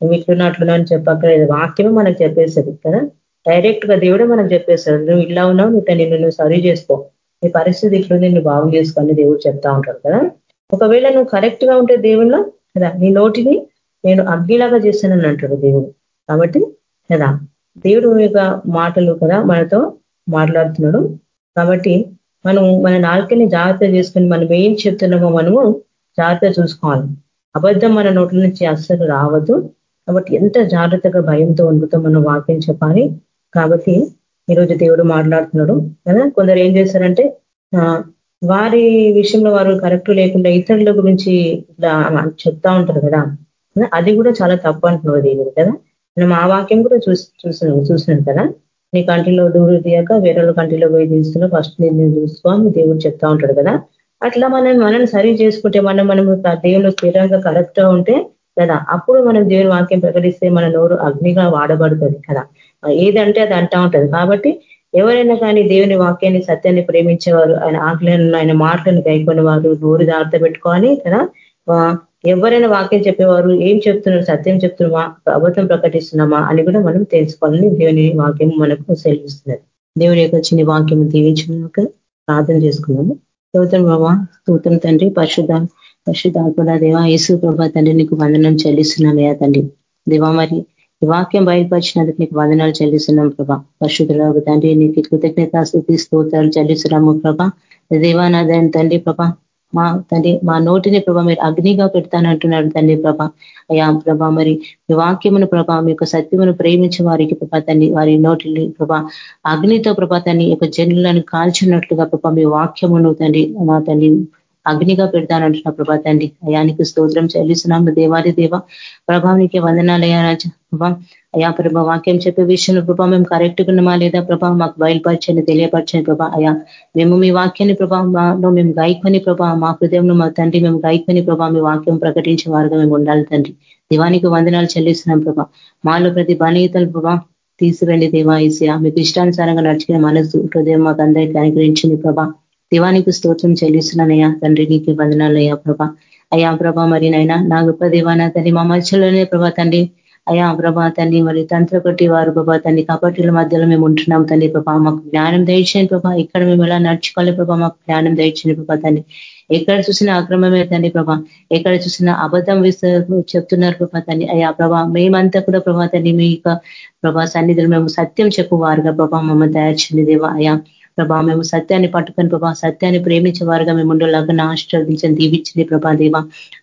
నువ్వు ఇట్లున్నా అట్లున్నా అని చెప్పక్కర్లేదు. వాక్యమే మనకు చెప్పేస్తుంది కదా? డైరెక్ట్గా దేవుడే మనం చెప్పేస్తాడు నువ్వు ఇలా ఉన్నావు నువ్వు నిన్ను నువ్వు సరి చేసుకో. నీ పరిస్థితి ఇట్లుంది నువ్వు బాగు చేసుకొని దేవుడు చెప్తా ఉంటాడు కదా? ఒకవేళ నువ్వు కరెక్ట్గా ఉంటే దేవుళ్ళో కదా నీ నోటిని నేను అగ్నిలాగా చేస్తానని అంటాడు దేవుడు. కాబట్టి కదా దేవుడు యొక్క మాటలు కదా మనతో మాట్లాడుతున్నాడు. కాబట్టి మనం మన నాలుకని జాగ్రత్త చేసుకొని మనం ఏం చెప్తున్నామో మనము జాగ్రత్త చూసుకోవాలి. అబద్ధం మన నోట్ల నుంచి అస్సలు రావద్దు. కాబట్టి ఎంత జాగ్రత్తగా భయంతో ఉండుతో మనం వాక్యం చెప్పాలి. కాబట్టి ఈరోజు దేవుడు మాట్లాడుతున్నాడు కదా. కొందరు ఏం చేశారంటే వారి విషయంలో వారు కరెక్ట్ లేకుండా ఇతరుల గురించి చెప్తా ఉంటారు కదా. అది కూడా చాలా తప్పు అంటున్నారు దేవుడు కదా. మనం ఆ వాక్యం కూడా చూసి చూసినాం చూసినాం కదా. నీ కంటిలో దూరు తీయక వేరే కంటిలో పోయి తీస్తున్నావు ఫస్ట్ నేను చూసుకో అని దేవుడు చెప్తా ఉంటాడు కదా. అట్లా మనం మనం సరి చేసుకుంటే మనం మనము దేవుని స్థిరంగా కరెక్ట్గా ఉంటే కదా అప్పుడు మనం దేవుని వాక్యం ప్రకటిస్తే మన నోరు అగ్నిగా వాడబడుతుంది కదా. ఏదంటే అది అంటా ఉంటది. కాబట్టి ఎవరైనా కానీ దేవుని వాక్యాన్ని సత్యాన్ని ప్రేమించేవారు ఆయన ఆజ్ఞలను ఆయన మాటలను గైకొని వారు నోరు జాగ్రత్త పెట్టుకోవాలి కదా? ఎవరైనా వాక్యం చెప్పేవారు ఏం చెప్తున్నారు సత్యం చెప్తున్నామా అబద్ధం ప్రకటిస్తున్నామా అని కూడా మనం తెలుసుకోవాలని దేవుని వాక్యం మనకు సెలవిస్తున్నది. దేవుని యొక్క చిన్న వాక్యం దీవించినాక ప్రార్థన చేసుకున్నాము. స్తోత్రం బాబా స్తోత్రం తండ్రి పరిశుద్ధ పరిశుద్ధాత్మల దేవా యేసు ప్రభా తండ్రి నీకు వందనం చెల్లిస్తున్నామయ్యా తండ్రి. దేవా మరి వాక్యం బయలుపరిచినందుకు నీకు వందనాలు చెల్లిస్తున్నాం ప్రభా. పరిశుద్ధులకు తండ్రి నీకు కృతజ్ఞత స్థుతి స్తోత్రాలు చెల్లిస్తున్నాము ప్రభా. దేవానాథాన్ని తండ్రి ప్రభా. మా తండ్రి మా నోటిని ప్రభా మీరు అగ్నిగా పెడతానంటున్నాడు తండ్రి ప్రభా. అయా ప్రభా మరి మీ వాక్యమును ప్రభా మీ యొక్క సత్యమును ప్రేమించే వారికి ప్రభా తండ్రి వారి నోటిని ప్రభా అగ్నితో ప్రభా తండ్రి యొక్క జనులను కాల్చినట్లుగా ప్రభా మీ వాక్యమును తండ్రి మా తండ్రి అగ్నిగా పెడతానంటున్నా ప్రభా తండ్రి. అయానికి స్తోత్రం చెల్లిస్తున్నాము దేవాది దేవ. ప్రభానికి వందనాలయ్యా ప్రభా అయా ప్రభా వాక్యం చెప్పే విషయంలో ప్రభా మేము కరెక్ట్ ఉన్నామా లేదా ప్రభా మాకు బయలుపరచండి తెలియపరచండి ప్రభా అయా మేము మీ వాక్యాన్ని ప్రభావంలో మేము గాయకొని ప్రభా మా హృదయంలో మా తండ్రి మేము గాయకొని ప్రభా మీ వాక్యం ప్రకటించే వారుగా మేము ఉండాలి తండ్రి. దివానికి వందనాలు చెల్లిస్తున్నాం ప్రభా. మాలో ప్రతి బలీతలు ప్రభా తీసుకురండి దేవా ఈసియా మీకు ఇష్టానుసారంగా నడుచుకునే మనసు హృదయం మాకు అందరికీ అనుగ్రహించింది ప్రభా. దివానికి స్తోత్రం చెల్లిస్తున్నానయ్యా. తండ్రి నీకు వందనాలయ్యా ప్రభా. అయ్యా ప్రభా మరి నైనా నా గొప్ప దేవాన తండ్రి మా మధ్యలోనే ప్రభా తండ్రి. అయ్యా ప్రభా తండ్రి మరి తంత్ర కొట్టి వారు ప్రభా తండ్రి కపటిల మధ్యలో మేము ఉంటున్నాం తండ్రి ప్రభా. మాకు జ్ఞానం దయచేయండి ప్రభా. ఇక్కడ మేము ఎలా నడుచుకోవాలి ప్రభా మాకు జ్ఞానం దయచేయండి ప్రభా తండ్రి. ఎక్కడ చూసినా అక్రమమే తండ్రి ప్రభా. ఎక్కడ చూసినా అబద్ధం చెప్తున్నారు ప్రభా తండ్రి. అయ్యా ప్రభా మేమంతా కూడా ప్రభా తండ్రి మీ ప్రభా సన్నిధులు మేము సత్యం చెప్పు వారుగా ప్రభా. మమ్మల్ని తయారు చేయండి దేవా. అయ్యా ప్రభా మేము సత్యాన్ని పట్టుకొని ప్రభా సత్యాన్ని ప్రేమించే వారుగా మేము ఉండేలాగా ఆశీర్వదించండి దీవించింది ప్రభా దేవ.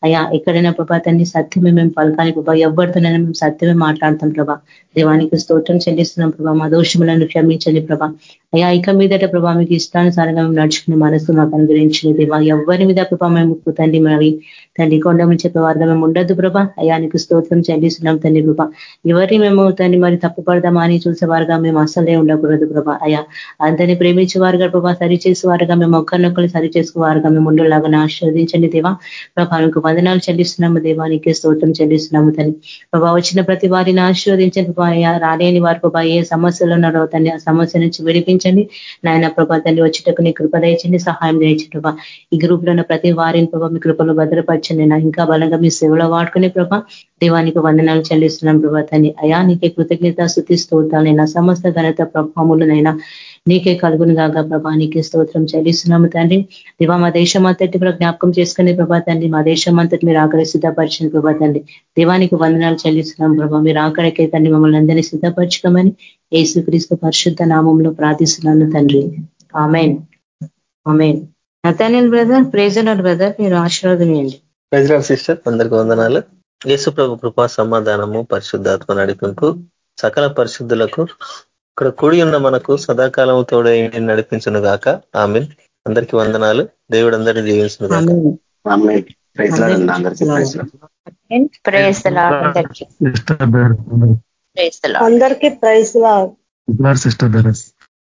అయ్యా ఎక్కడైనా ప్రభా తన్ని సత్యమే మేము పలకాలి ప్రభా ఎవరితోనైనా మేము సత్యమే మాట్లాడతాం ప్రభా. దేవానికి స్తోత్రం చెల్లిస్తున్నాం ప్రభా మా దోషములను క్షమించండి ప్రభా. అయ్యా ఇక మీదట ప్రభా మీకు ఇష్టానుసారంగా మేము నడుచుకునే మనసు మాకు అనుగ్రహించిన దేవా. ఎవరి మీద ప్రభా మేము తండ్రి మరి తండ్రి కొండమని చెప్పే వారిగా మేము ఉండొద్దు ప్రభా. అయ్యా నీకు స్తోత్రం చెల్లిస్తున్నాం తండ్రి ప్రభా. ఎవరిని మేము తండ్రి మరి తప్పుపడదామా అని చూసేవారుగా మేము అసలే ఉండకూడదు ప్రభా. అయ్యా అందరినీ ప్రేమించే వారుగా ప్రభా సరి వారుగా మేము ఒక్కరినొక్కరు సరి వారుగా మేము ఉండేలాగా ఆశీర్వదించండి దేవా. ప్రభా మీకు వందనాలు చెల్లిస్తున్నాము దేవా నీకే స్తోత్రం చెల్లిస్తున్నాము తండ్రి. ప్రభా వచ్చిన ప్రతి వారిని ఆశీర్వదించండి ప్రభా. రాలేని వారు ప్రభా ఏ సమస్యలు ఉన్నారో తండ్రి ఆ సమస్య నుంచి విడిపించి నడిపించండి నాయన ప్రభా తల్లి వచ్చేటకు నీ కృప దయచండి సహాయం దయచండి ప్రభా. ఈ గ్రూప్లో ఉన్న ప్రతి వారిని ప్రభా మీ కృపలో భద్రపరచండి. నా ఇంకా బలంగా మీ సేవలో వాడుకునే ప్రభా దేవానికి వందనాలు చెల్లిస్తున్నాం ప్రభా తని అయా నీకే కృతజ్ఞత స్థుతి స్తోతాలైనా సమస్త ఘనత ప్రభావములనైనా నీకే కలుగును కాగా ప్రభా. నీకే స్తోత్రం చెల్లిస్తున్నాము తండ్రి. దివా మా దేశం అంతటి జ్ఞాపకం చేసుకునే ప్రభా తండ్రి. మా దేశం అంతటి మీరు ఆకలి సిద్ధపరిచిన ప్రభా తండ్రి. దివానికి వందనాలు చెల్లిస్తున్నాం ప్రభా. మీరు ఆకలికే తండ్రి మమ్మల్ని అందరినీ సిద్ధపరచుకోమని ఏసుక్రీస్తు పరిశుద్ధ నామంలో ప్రార్థిస్తున్నాను తండ్రి. ఆమెన్. ఆమెన్. నతానియల్ బ్రదర్ ప్రేజనర్ బ్రదర్ మీరు ఆశీర్వాదం సిస్టర్ అందరికీ వందనాలు. యేసు ప్రభు కృపా సమాధానము పరిశుద్ధాత్మ నడిపింపు సకల పరిశుద్ధులకు ఇక్కడ కూడి ఉన్న మనకు సదాకాలం తోడ నడిపించను గాక. ఆమె అందరికి వందనాలు. దేవుడు అందరినీ జీవించను అందరికీ అందరికీ. Praise sister ధరస్